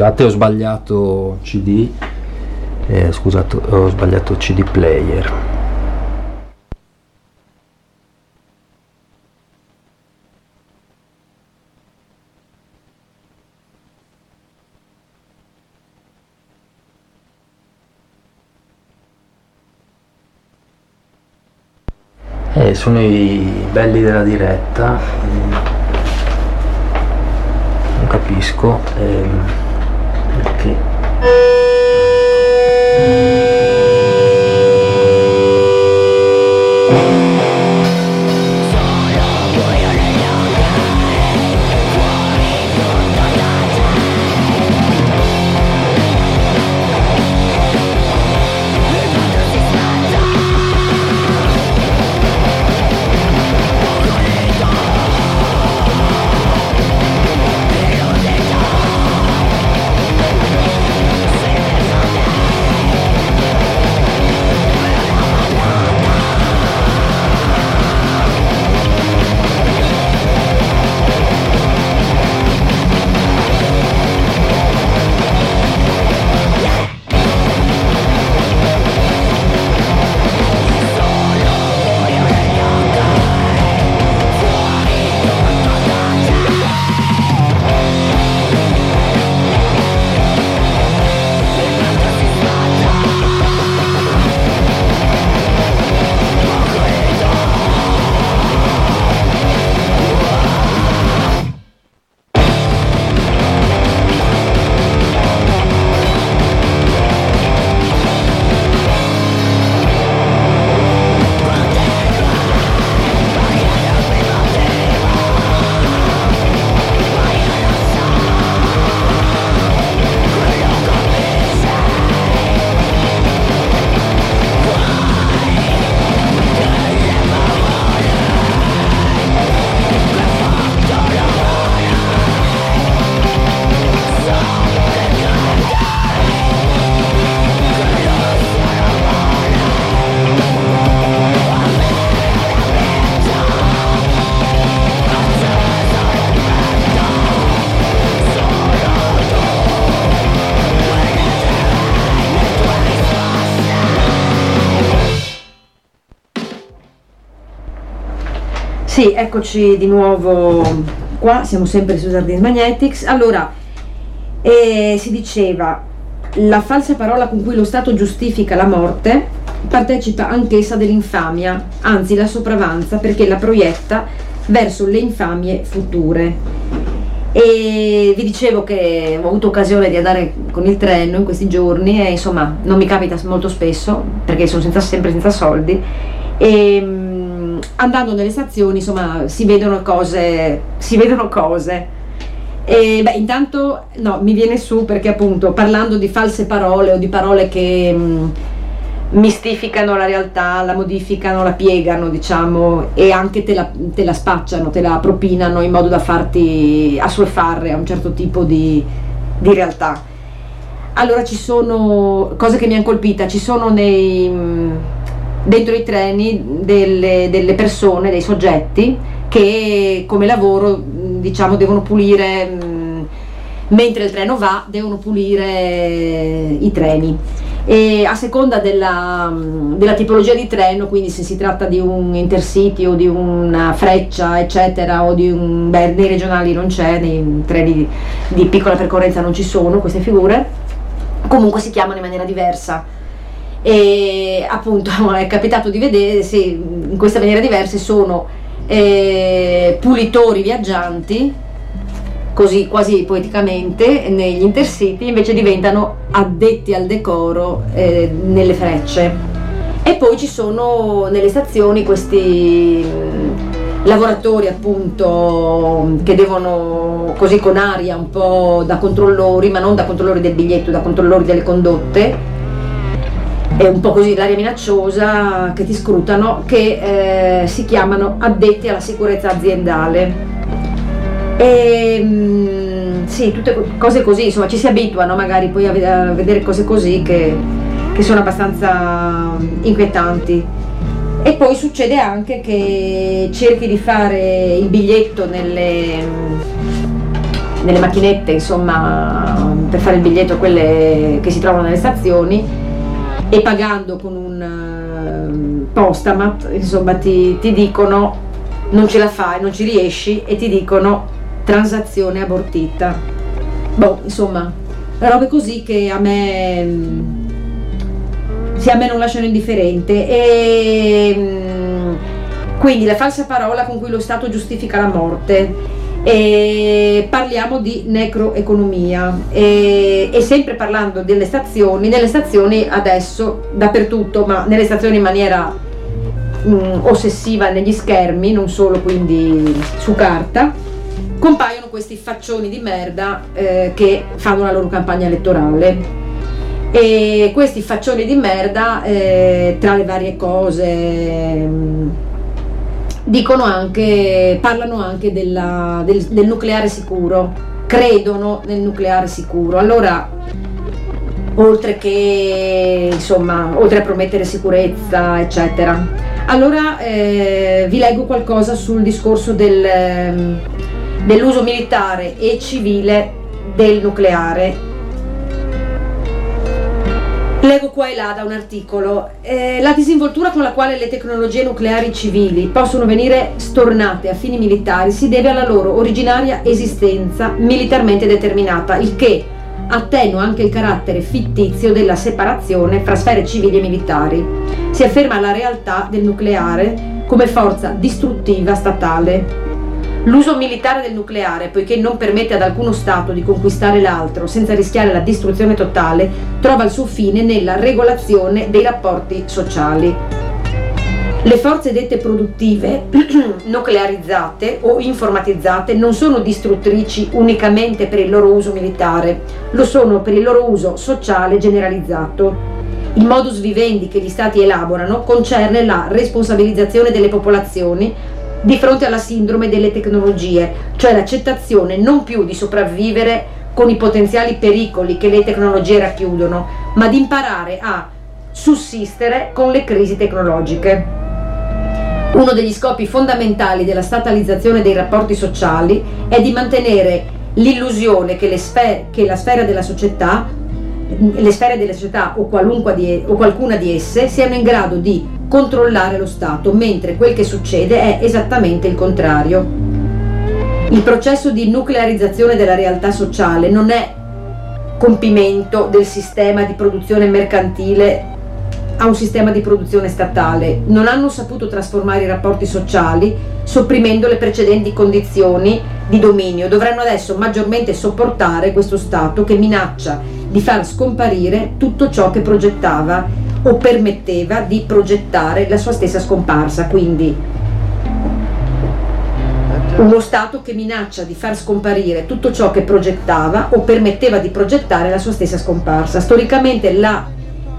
Scusate, ho sbagliato CD eh, scusate ho sbagliato cd player. Eh, sono i belli della diretta. Non capisco ehm, perché Sì, eccoci di nuovo qua, siamo sempre su Sardines Magnetics. Allora, eh, si diceva, la falsa parola con cui lo Stato giustifica la morte partecipa anch'essa dell'infamia, anzi la sopravanza perché la proietta verso le infamie future. E vi dicevo che ho avuto occasione di andare con il treno in questi giorni e insomma non mi capita molto spesso perché sono senza, sempre senza soldi. E, andando nelle stazioni insomma si vedono cose, si vedono cose. E beh, intanto no, mi viene su perché appunto parlando di false parole o di parole che mh, mistificano la realtà, la modificano, la piegano, diciamo, e anche te la, te la spacciano, te la propinano in modo da farti assuefarre a un certo tipo di, di realtà. Allora ci sono cose che mi hanno colpita, ci sono nei, dentro i treni delle, delle persone, dei soggetti che come lavoro diciamo devono pulire mentre il treno va devono pulire i treni e a seconda della, della, tipologia di treno, quindi se si tratta di un intercity o di una freccia, eccetera, o di un beh, nei regionali non c'è, nei treni di piccola percorrenza non ci sono queste figure, comunque si chiamano in maniera diversa. E appunto è capitato di vedere se in questa maniera diversa sono eh, pulitori viaggianti così quasi poeticamente negli intercity invece diventano addetti al decoro eh, nelle frecce. E poi ci sono nelle stazioni questi mm, lavoratori appunto che devono così con aria un po' da controllori ma non da controllori del biglietto da controllori delle condotte è un po' così l'aria minacciosa che ti scrutano che eh, si chiamano addetti alla sicurezza aziendale e, ehm, sì, tutte cose così, insomma ci si abituano magari poi a, vedere cose così che, che sono abbastanza inquietanti. E poi succede anche che cerchi di fare il biglietto nelle, nelle macchinette, insomma, per fare il biglietto quelle che si trovano nelle stazioni e pagando con un uh, postamat, insomma, ti, ti dicono non ce la fai, non ci riesci e ti dicono transazione abortita. Boh, insomma, robe così che a me mm, sì, a me non lasciano indifferente e mm, quindi la falsa parola con cui lo Stato giustifica la morte e parliamo di necroeconomia e, e, sempre parlando delle stazioni, nelle stazioni adesso dappertutto, ma nelle stazioni in maniera mh, mm, ossessiva negli schermi, non solo quindi su carta, compaiono questi faccioni di merda eh, che fanno la loro campagna elettorale. E questi faccioni di merda, eh, tra le varie cose, mh, mm, anche, parlano anche della, del, del nucleare sicuro, credono nel nucleare sicuro. Allora, oltre che insomma, oltre a promettere sicurezza, eccetera. Allora eh, vi leggo qualcosa sul discorso del, ehm, dell'uso militare e civile del nucleare. Leggo qua e là da un articolo. Eh, la disinvoltura con la quale le tecnologie nucleari civili possono venire stornate a fini militari si deve alla loro originaria esistenza militarmente determinata, il che attenua anche il carattere fittizio della separazione fra sfere civili e militari. Si afferma la realtà del nucleare come forza distruttiva statale L'uso militare del nucleare, poiché non permette ad alcuno Stato di conquistare l'altro senza rischiare la distruzione totale, trova il suo fine nella regolazione dei rapporti sociali. Le forze dette produttive, nuclearizzate o informatizzate, non sono distruttrici unicamente per il loro uso militare, lo sono per il loro uso sociale generalizzato. Il modus vivendi che gli Stati elaborano concerne la responsabilizzazione delle popolazioni di fronte alla sindrome delle tecnologie, cioè l'accettazione non più di sopravvivere con i potenziali pericoli che le tecnologie racchiudono, ma di imparare a sussistere con le crisi tecnologiche. Uno degli scopi fondamentali della statalizzazione dei rapporti sociali è di mantenere l'illusione che, che la sfera della società, le sfere della società o, di, o qualcuna di esse siano in grado di controllare lo Stato, mentre quel che succede è esattamente il contrario. Il processo di nuclearizzazione della realtà sociale non è compimento del sistema di produzione mercantile a un sistema di produzione statale. Non hanno saputo trasformare i rapporti sociali sopprimendo le precedenti condizioni di dominio. Dovranno adesso maggiormente sopportare questo Stato che minaccia di far scomparire tutto ciò che progettava o permetteva di progettare la sua stessa scomparsa, quindi uno Stato che minaccia di far scomparire tutto ciò che progettava o permetteva di progettare la sua stessa scomparsa. Storicamente la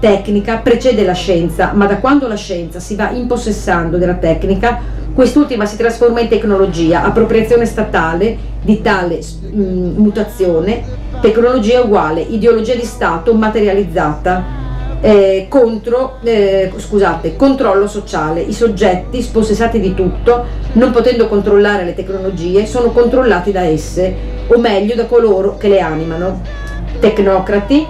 tecnica precede la scienza, ma da quando la scienza si va impossessando della tecnica, quest'ultima si trasforma in tecnologia, appropriazione statale di tale mh, mutazione, tecnologia uguale, ideologia di Stato materializzata. Eh, contro, eh, scusate, controllo sociale. I soggetti, spossessati di tutto, non potendo controllare le tecnologie, sono controllati da esse, o meglio da coloro che le animano. Tecnocrati,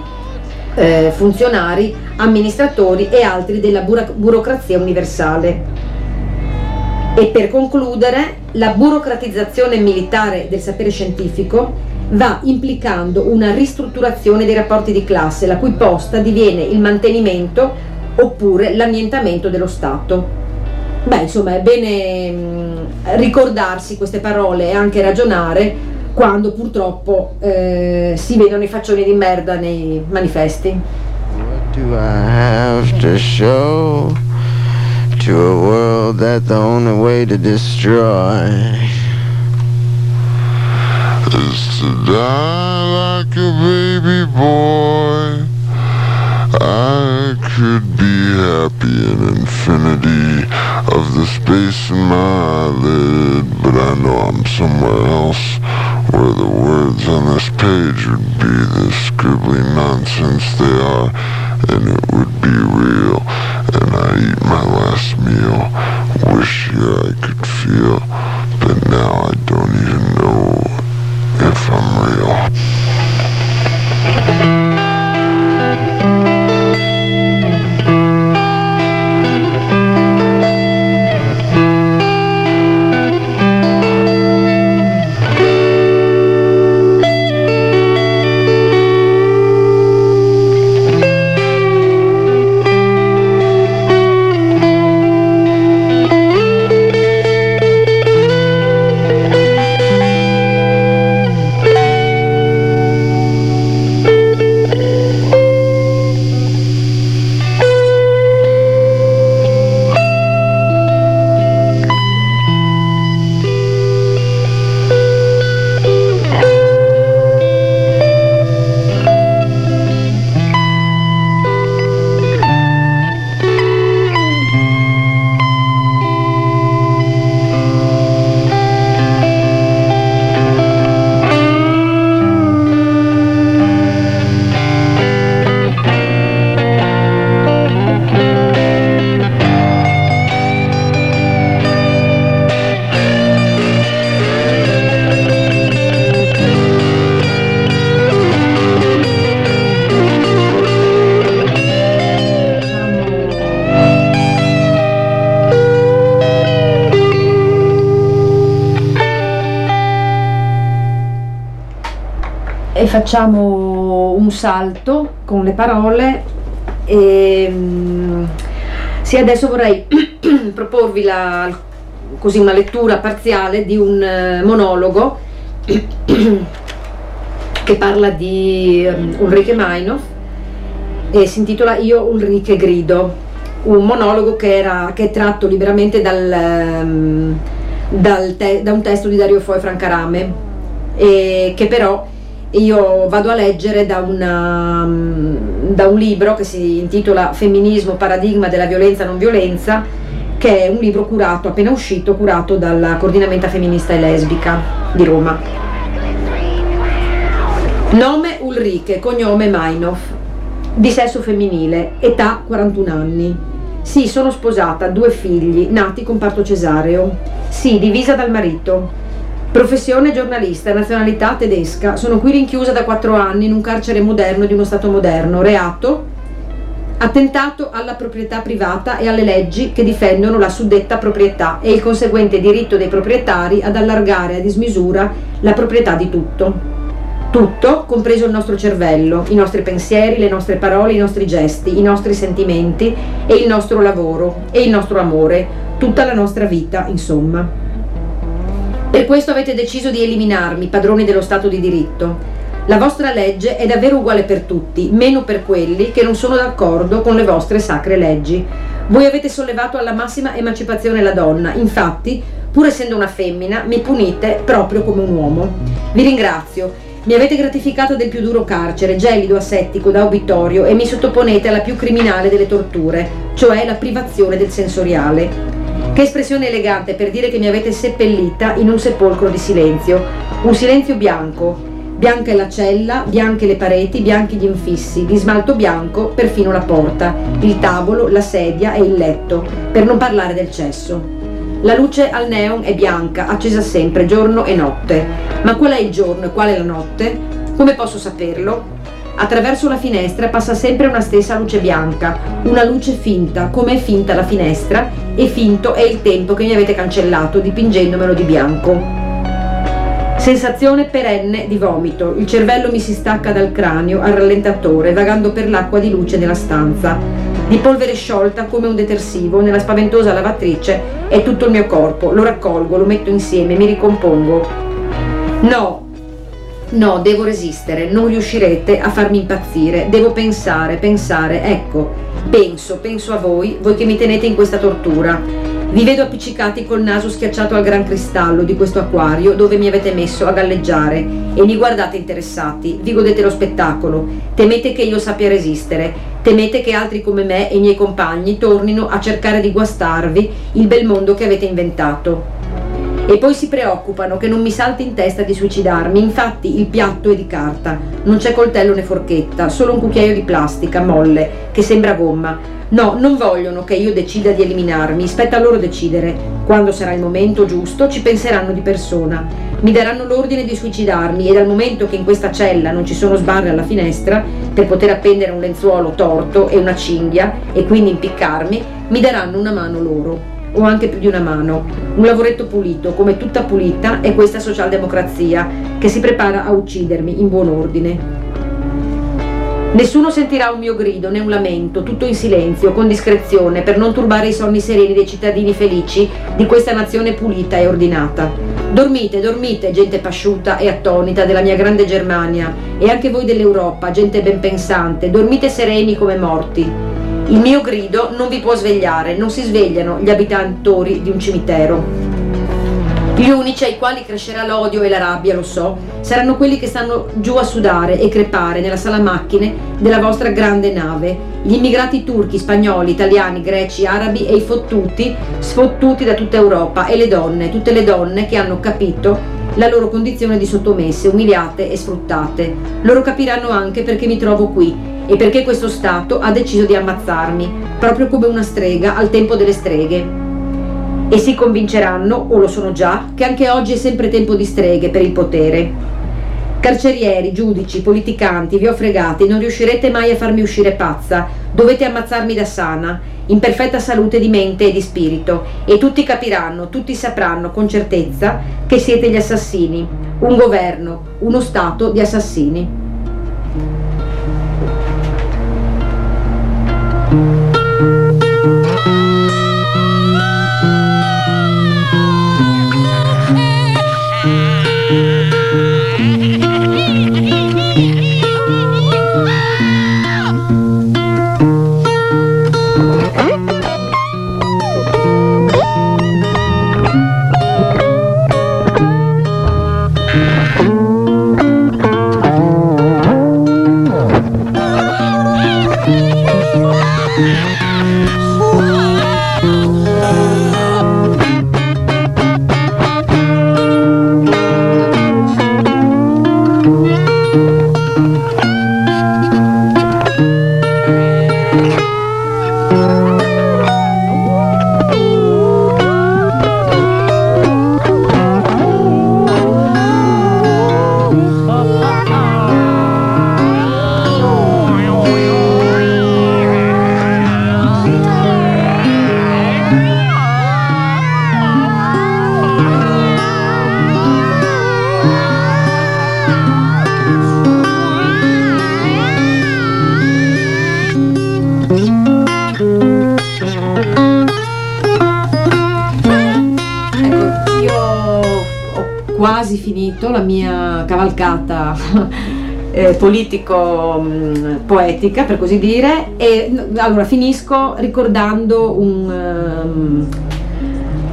eh, funzionari, amministratori e altri della buro- burocrazia universale. E per concludere, la burocratizzazione militare del sapere scientifico va implicando una ristrutturazione dei rapporti di classe, la cui posta diviene il mantenimento oppure l'annientamento dello Stato. Beh, insomma, è bene mh, ricordarsi queste parole e anche ragionare quando purtroppo eh, si vedono i faccioni di merda nei manifesti. What do I have to show to a world that the only way to destroy is to die like a baby boy? I could be happy in infinity of the space in my eyelid, but I know I'm somewhere else where the words on this page would be the scribbly nonsense they are, and it would be real. And I eat my last meal, wish here I could feel, but now I don't even know facciamo un salto con le parole e mm, sì, adesso vorrei proporvi la- così una lettura parziale di un eh, monologo che parla di ehm, Ulrike Meinhof e si intitola Io Ulrike grido, un monologo che, era, che è tratto liberamente dal, ehm, dal te- da un testo di Dario Foe Francarame e che però io vado a leggere da, una, mm, da un libro che si intitola Femminismo, paradigma della violenza non violenza, che è un libro curato, appena uscito, curato dalla Coordinamenta Femminista e Lesbica di Roma. Nome Ulrike, cognome Meinhof, di sesso femminile, età 41 anni. Sì, sono sposata, due figli, nati con parto cesareo. Sì, divisa dal marito. Professione giornalista, nazionalità tedesca. Sono qui rinchiusa da quattro anni in un carcere moderno di uno Stato moderno. Reato? Attentato alla proprietà privata e alle leggi che difendono la suddetta proprietà e il conseguente diritto dei proprietari ad allargare a dismisura la proprietà di tutto. Tutto, compreso il nostro cervello, i nostri pensieri, le nostre parole, i nostri gesti, i nostri sentimenti e il nostro lavoro e il nostro amore, tutta la nostra vita, insomma. Per questo avete deciso di eliminarmi, padroni dello Stato di diritto. La vostra legge è davvero uguale per tutti, meno per quelli che non sono d'accordo con le vostre sacre leggi. Voi avete sollevato alla massima emancipazione la donna, infatti, pur essendo una femmina, mi punite proprio come un uomo. Vi ringrazio Mi avete gratificato del più duro carcere, gelido, asettico, da obitorio e mi sottoponete alla più criminale delle torture, cioè la privazione del sensoriale. Che espressione elegante per dire che mi avete seppellita in un sepolcro di silenzio, un silenzio bianco. Bianca è la cella, bianche le pareti, bianchi gli infissi, di smalto bianco perfino la porta, il tavolo, la sedia e il letto, per non parlare del cesso. La luce al neon è bianca, accesa sempre, giorno e notte. Ma qual è il giorno e qual è la notte? Come posso saperlo? Attraverso la finestra passa sempre una stessa luce bianca, una luce finta, come è finta la finestra, e finto è il tempo che mi avete cancellato dipingendomelo di bianco. Sensazione perenne di vomito, il cervello mi si stacca dal cranio al rallentatore, vagando per l'acqua di luce nella stanza. Di polvere sciolta come un detersivo nella spaventosa lavatrice è tutto il mio corpo, lo raccolgo, lo metto insieme, mi ricompongo. No, no, devo resistere, non riuscirete a farmi impazzire, devo pensare, pensare, ecco, penso, penso a voi, voi che mi tenete in questa tortura. Vi vedo appiccicati col naso schiacciato al gran cristallo di questo acquario dove mi avete messo a galleggiare e mi guardate interessati, vi godete lo spettacolo, temete che io sappia resistere, temete che altri come me e i miei compagni tornino a cercare di guastarvi il bel mondo che avete inventato. E poi si preoccupano che non mi salti in testa di suicidarmi, infatti il piatto è di carta, non c'è coltello né forchetta, solo un cucchiaio di plastica molle che sembra gomma. No, non vogliono che io decida di eliminarmi, spetta a loro decidere. Quando sarà il momento giusto ci penseranno di persona. Mi daranno l'ordine di suicidarmi e dal momento che in questa cella non ci sono sbarre alla finestra per poter appendere un lenzuolo torto e una cinghia e quindi impiccarmi, mi daranno una mano loro o anche più di una mano. Un lavoretto pulito, come tutta pulita è questa socialdemocrazia che si prepara a uccidermi in buon ordine. Nessuno sentirà un mio grido né un lamento, tutto in silenzio, con discrezione, per non turbare i sonni sereni dei cittadini felici di questa nazione pulita e ordinata. Dormite, dormite, gente pasciuta e attonita della mia grande Germania, e anche voi dell'Europa, gente ben pensante, dormite sereni come morti. Il mio grido non vi può svegliare, non si svegliano gli abitantori di un cimitero. Gli unici ai quali crescerà l'odio e la rabbia, lo so, saranno quelli che stanno giù a sudare e crepare nella sala macchine della vostra grande nave, gli immigrati turchi, spagnoli, italiani, greci, arabi e i fottuti, sfottuti da tutta Europa e le donne, tutte le donne che hanno capito la loro condizione di sottomesse, umiliate e sfruttate. Loro capiranno anche perché mi trovo qui e perché questo Stato ha deciso di ammazzarmi, proprio come una strega al tempo delle streghe e si convinceranno, o lo sono già, che anche oggi è sempre tempo di streghe per il potere. Carcerieri, giudici, politicanti, vi ho fregati, non riuscirete mai a farmi uscire pazza, dovete ammazzarmi da sana, in perfetta salute di mente e di spirito, e tutti capiranno, tutti sapranno con certezza che siete gli assassini, un governo, uno Stato di assassini. Mia cavalcata eh, politico-poetica, per così dire, e n- allora finisco ricordando un, ehm,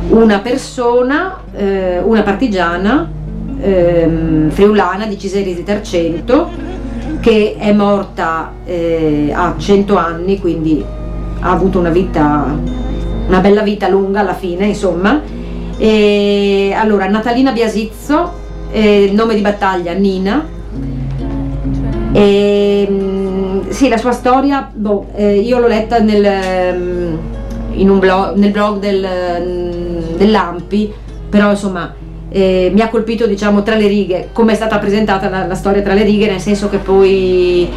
una persona, eh, una partigiana, ehm, friulana di Ciserisi Tercento che è morta eh, a 100 anni, quindi ha avuto una vita, una bella vita lunga alla fine, insomma. E, allora, Natalina Biasizzo, eh, il nome di battaglia Nina. E, mm, sì, la sua storia, boh, eh, io l'ho letta nel, un blog, nel blog del, mm, dell'Ampi, però insomma eh, mi ha colpito diciamo tra le righe come è stata presentata la, la, storia tra le righe nel senso che poi,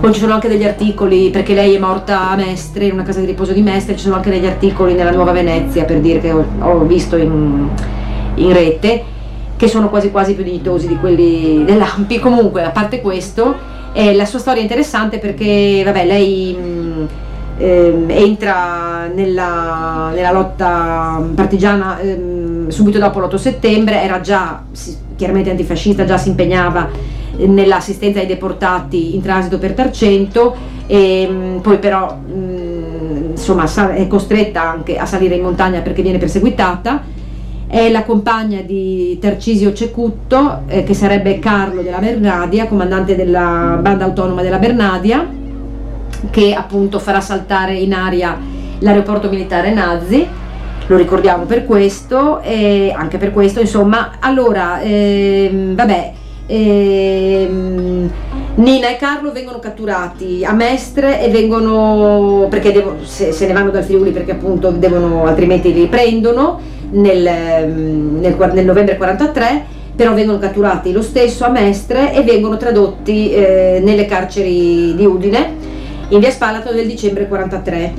poi ci sono anche degli articoli perché lei è morta a Mestre in una casa di riposo di Mestre ci sono anche degli articoli nella Nuova Venezia per dire che ho, ho visto in, in, rete che sono quasi quasi più dignitosi di quelli dell'Ampi comunque a parte questo eh, la sua storia è interessante perché vabbè lei mh, eh, entra nella, nella, lotta partigiana eh, subito dopo l'8 settembre, era già chiaramente antifascista, già si impegnava nell'assistenza ai deportati in transito per Tarcento e mm, poi però mm, insomma è costretta anche a salire in montagna perché viene perseguitata è la compagna di Tarcisio Cecutto eh, che sarebbe Carlo della Bernadia comandante della banda autonoma della Bernadia che appunto farà saltare in aria l'aeroporto militare nazi. Lo ricordiamo per questo e anche per questo insomma. Allora ehm, vabbè ehm, Nina e Carlo vengono catturati a Mestre e vengono perché devo, se, se, ne vanno dal Friuli perché appunto devono altrimenti li prendono nel, nel, nel novembre 43 però vengono catturati lo stesso a Mestre e vengono tradotti eh, nelle carceri di Udine in via Spalato del dicembre 43.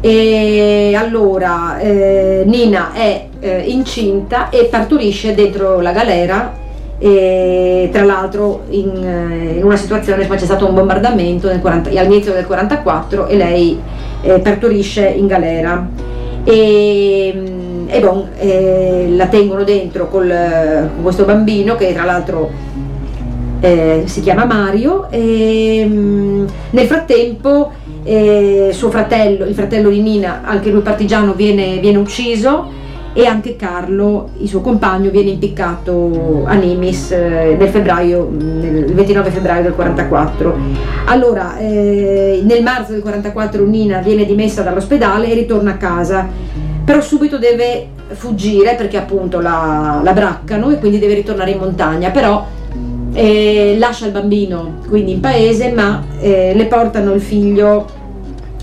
E allora eh, Nina è eh, incinta e partorisce dentro la galera e tra l'altro in, eh, in, una situazione poi c'è stato un bombardamento 40, all'inizio del 44 e lei eh, partorisce in galera e, e bon, eh, la tengono dentro col, con questo bambino che tra l'altro eh, si chiama Mario e mh, nel frattempo eh, suo fratello, il fratello di Nina, anche lui partigiano, viene, viene, ucciso e anche Carlo, il suo compagno, viene impiccato a Nimis eh, nel febbraio, nel 29 febbraio del 44. Allora, eh, nel marzo del 44 Nina viene dimessa dall'ospedale e ritorna a casa, però subito deve fuggire perché appunto la, la braccano e quindi deve ritornare in montagna, però eh, lascia il bambino quindi in paese ma eh, le portano il figlio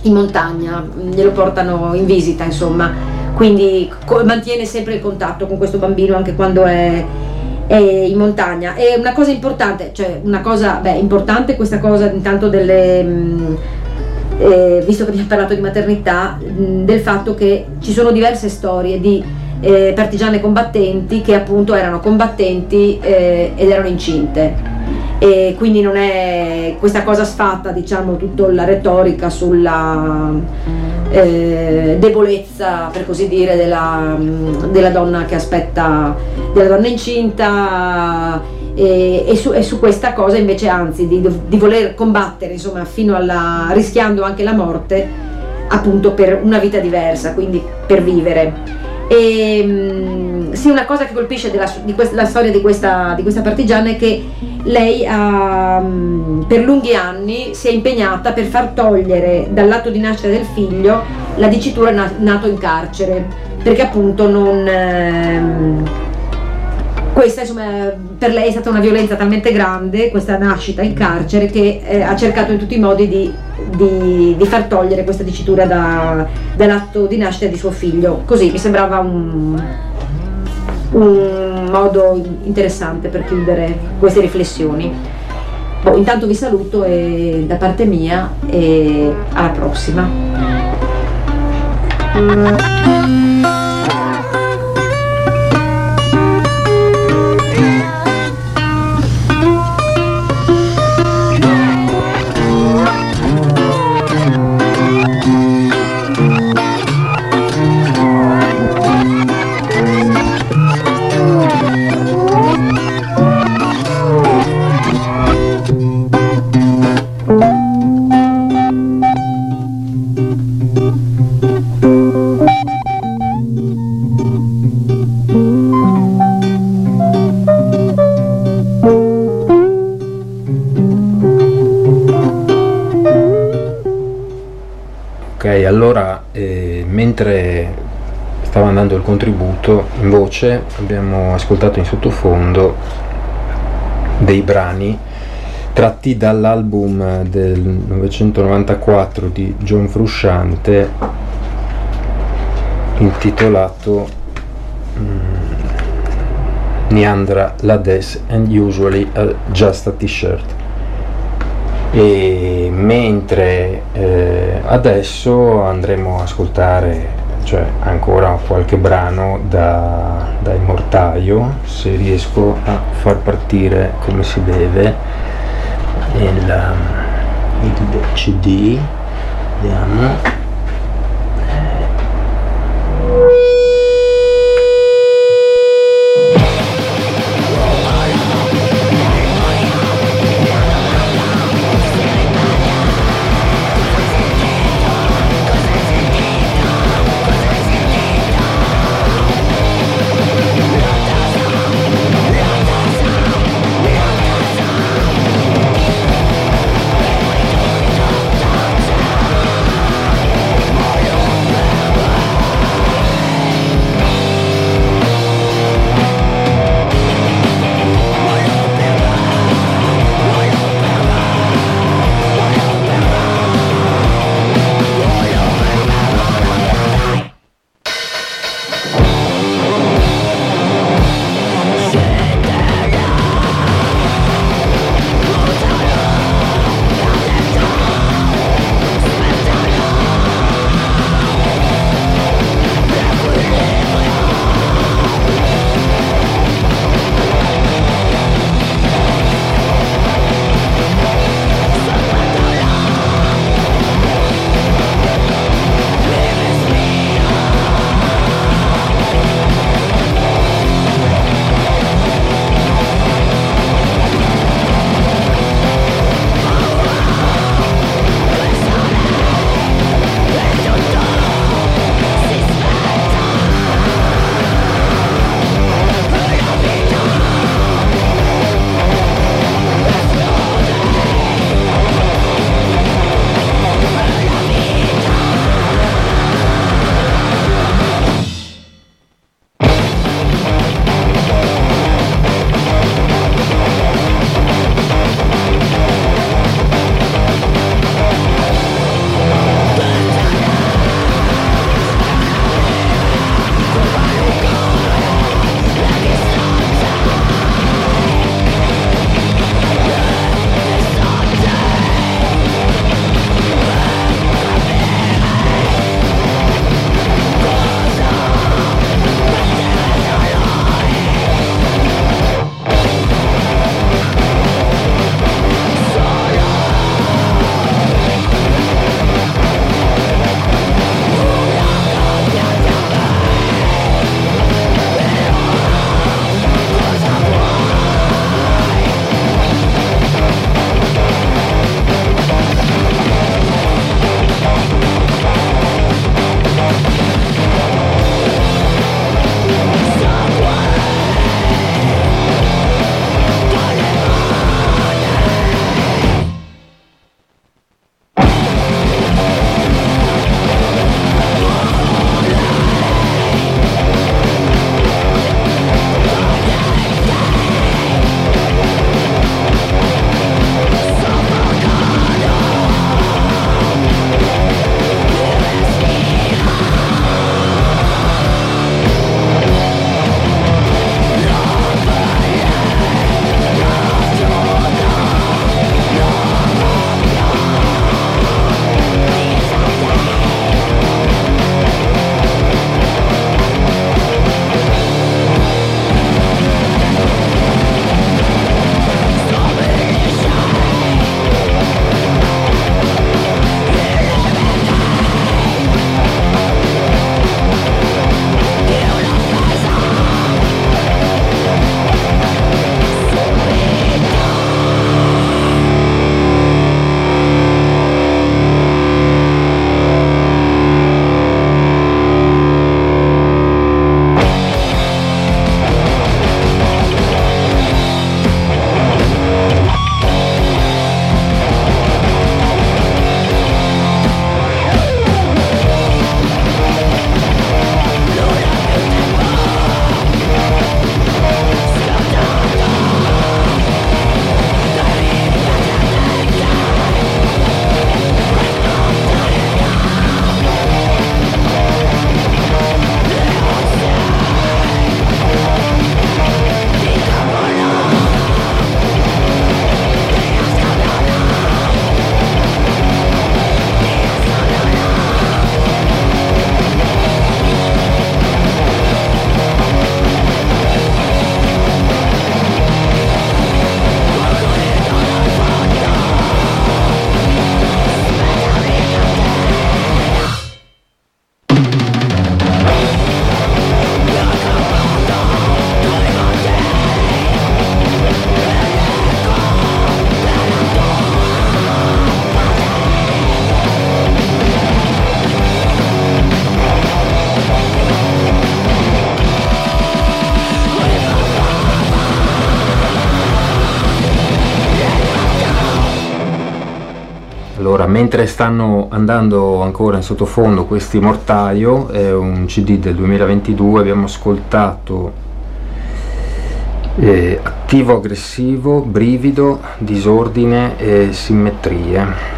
in montagna, glielo portano in visita insomma, quindi mantiene sempre il contatto con questo bambino anche quando è in montagna. E una cosa importante, cioè una cosa beh, importante questa cosa intanto delle... Eh, visto che abbiamo parlato di maternità, mh, del fatto che ci sono diverse storie di eh, partigiane combattenti che appunto erano combattenti eh, ed erano incinte. E quindi non è questa cosa sfatta, diciamo, tutta la retorica sulla eh, debolezza, per così dire, della, della, donna che aspetta, della donna incinta. E, e, su, e su, questa cosa invece anzi di, di voler combattere insomma fino alla rischiando anche la morte appunto per una vita diversa quindi per vivere. E, mm, sì, una cosa che colpisce della, di questa, la storia di questa, di questa, partigiana è che lei ha, per lunghi anni si è impegnata per far togliere dall'atto di nascita del figlio la dicitura nato in carcere, perché appunto non... Questa insomma, per lei è stata una violenza talmente grande, questa nascita in carcere, che eh, ha cercato in tutti i modi di, di, di far togliere questa dicitura da, dall'atto di nascita di suo figlio. Così mi sembrava un, un modo interessante per chiudere queste riflessioni. Boh, intanto vi saluto e, da parte mia e alla prossima. Stava andando il contributo in voce abbiamo ascoltato in sottofondo dei brani tratti dall'album del 1994 di John Frusciante intitolato mm, Neandra Lades and Usually uh, Just a T-shirt. E mentre eh, adesso andremo a ascoltare cioè, ancora qualche brano da, da Immortaio se riesco a far partire come si deve il, il CD vediamo mentre stanno andando ancora in sottofondo questi Mortaio, è un CD del 2022, abbiamo ascoltato eh, Attivo aggressivo, Brivido, Disordine e Simmetrie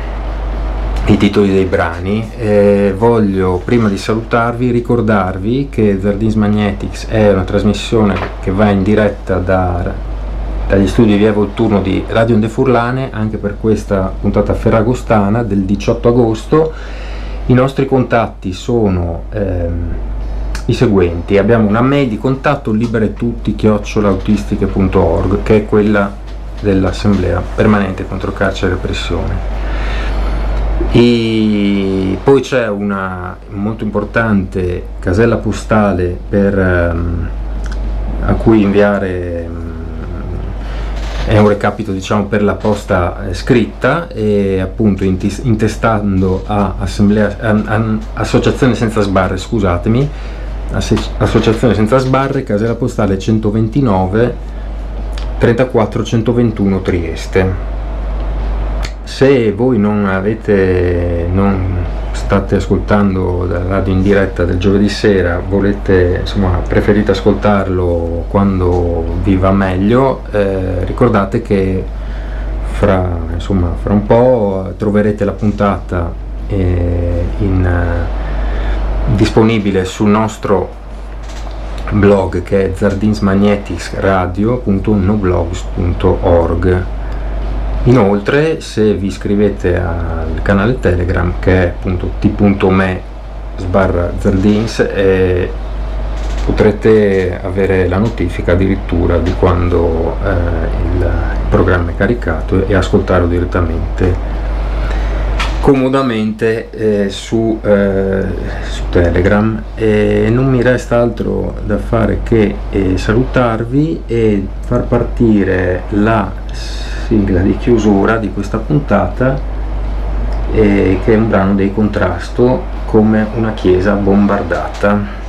i titoli dei brani. Eh, voglio prima di salutarvi ricordarvi che Zardins Magnetics è una trasmissione che va in diretta da, dagli studi di Evo Turno di Radio Onde Furlane anche per questa puntata ferragostana del 18 agosto. I nostri contatti sono ehm, i seguenti: abbiamo una mail di contatto libere tutti chiocciolautistiche.org che è quella dell'Assemblea permanente contro carcere e repressione e poi c'è una molto importante casella postale per, um, a cui inviare è un recapito diciamo per la posta eh, scritta e appunto intestando a, assemblea, a, a associazione senza sbarre scusatemi associazione senza sbarre casella postale 129 34 121 Trieste. Se voi non avete non state ascoltando la radio in diretta del giovedì sera volete insomma preferite ascoltarlo quando vi va meglio eh, ricordate che fra, insomma, fra un po' troverete la puntata eh, in, eh, disponibile sul nostro blog che è zardinsmagneticsradio.noblogs.org Inoltre se vi iscrivete al canale Telegram che è appunto t.me sbarra Zardins eh, potrete avere la notifica addirittura di quando eh, il, il programma è caricato e ascoltarlo direttamente comodamente eh, su, eh, su, Telegram. E non mi resta altro da fare che eh, salutarvi e far partire la sigla di chiusura di questa puntata eh, che è un brano dei contrasto come una chiesa bombardata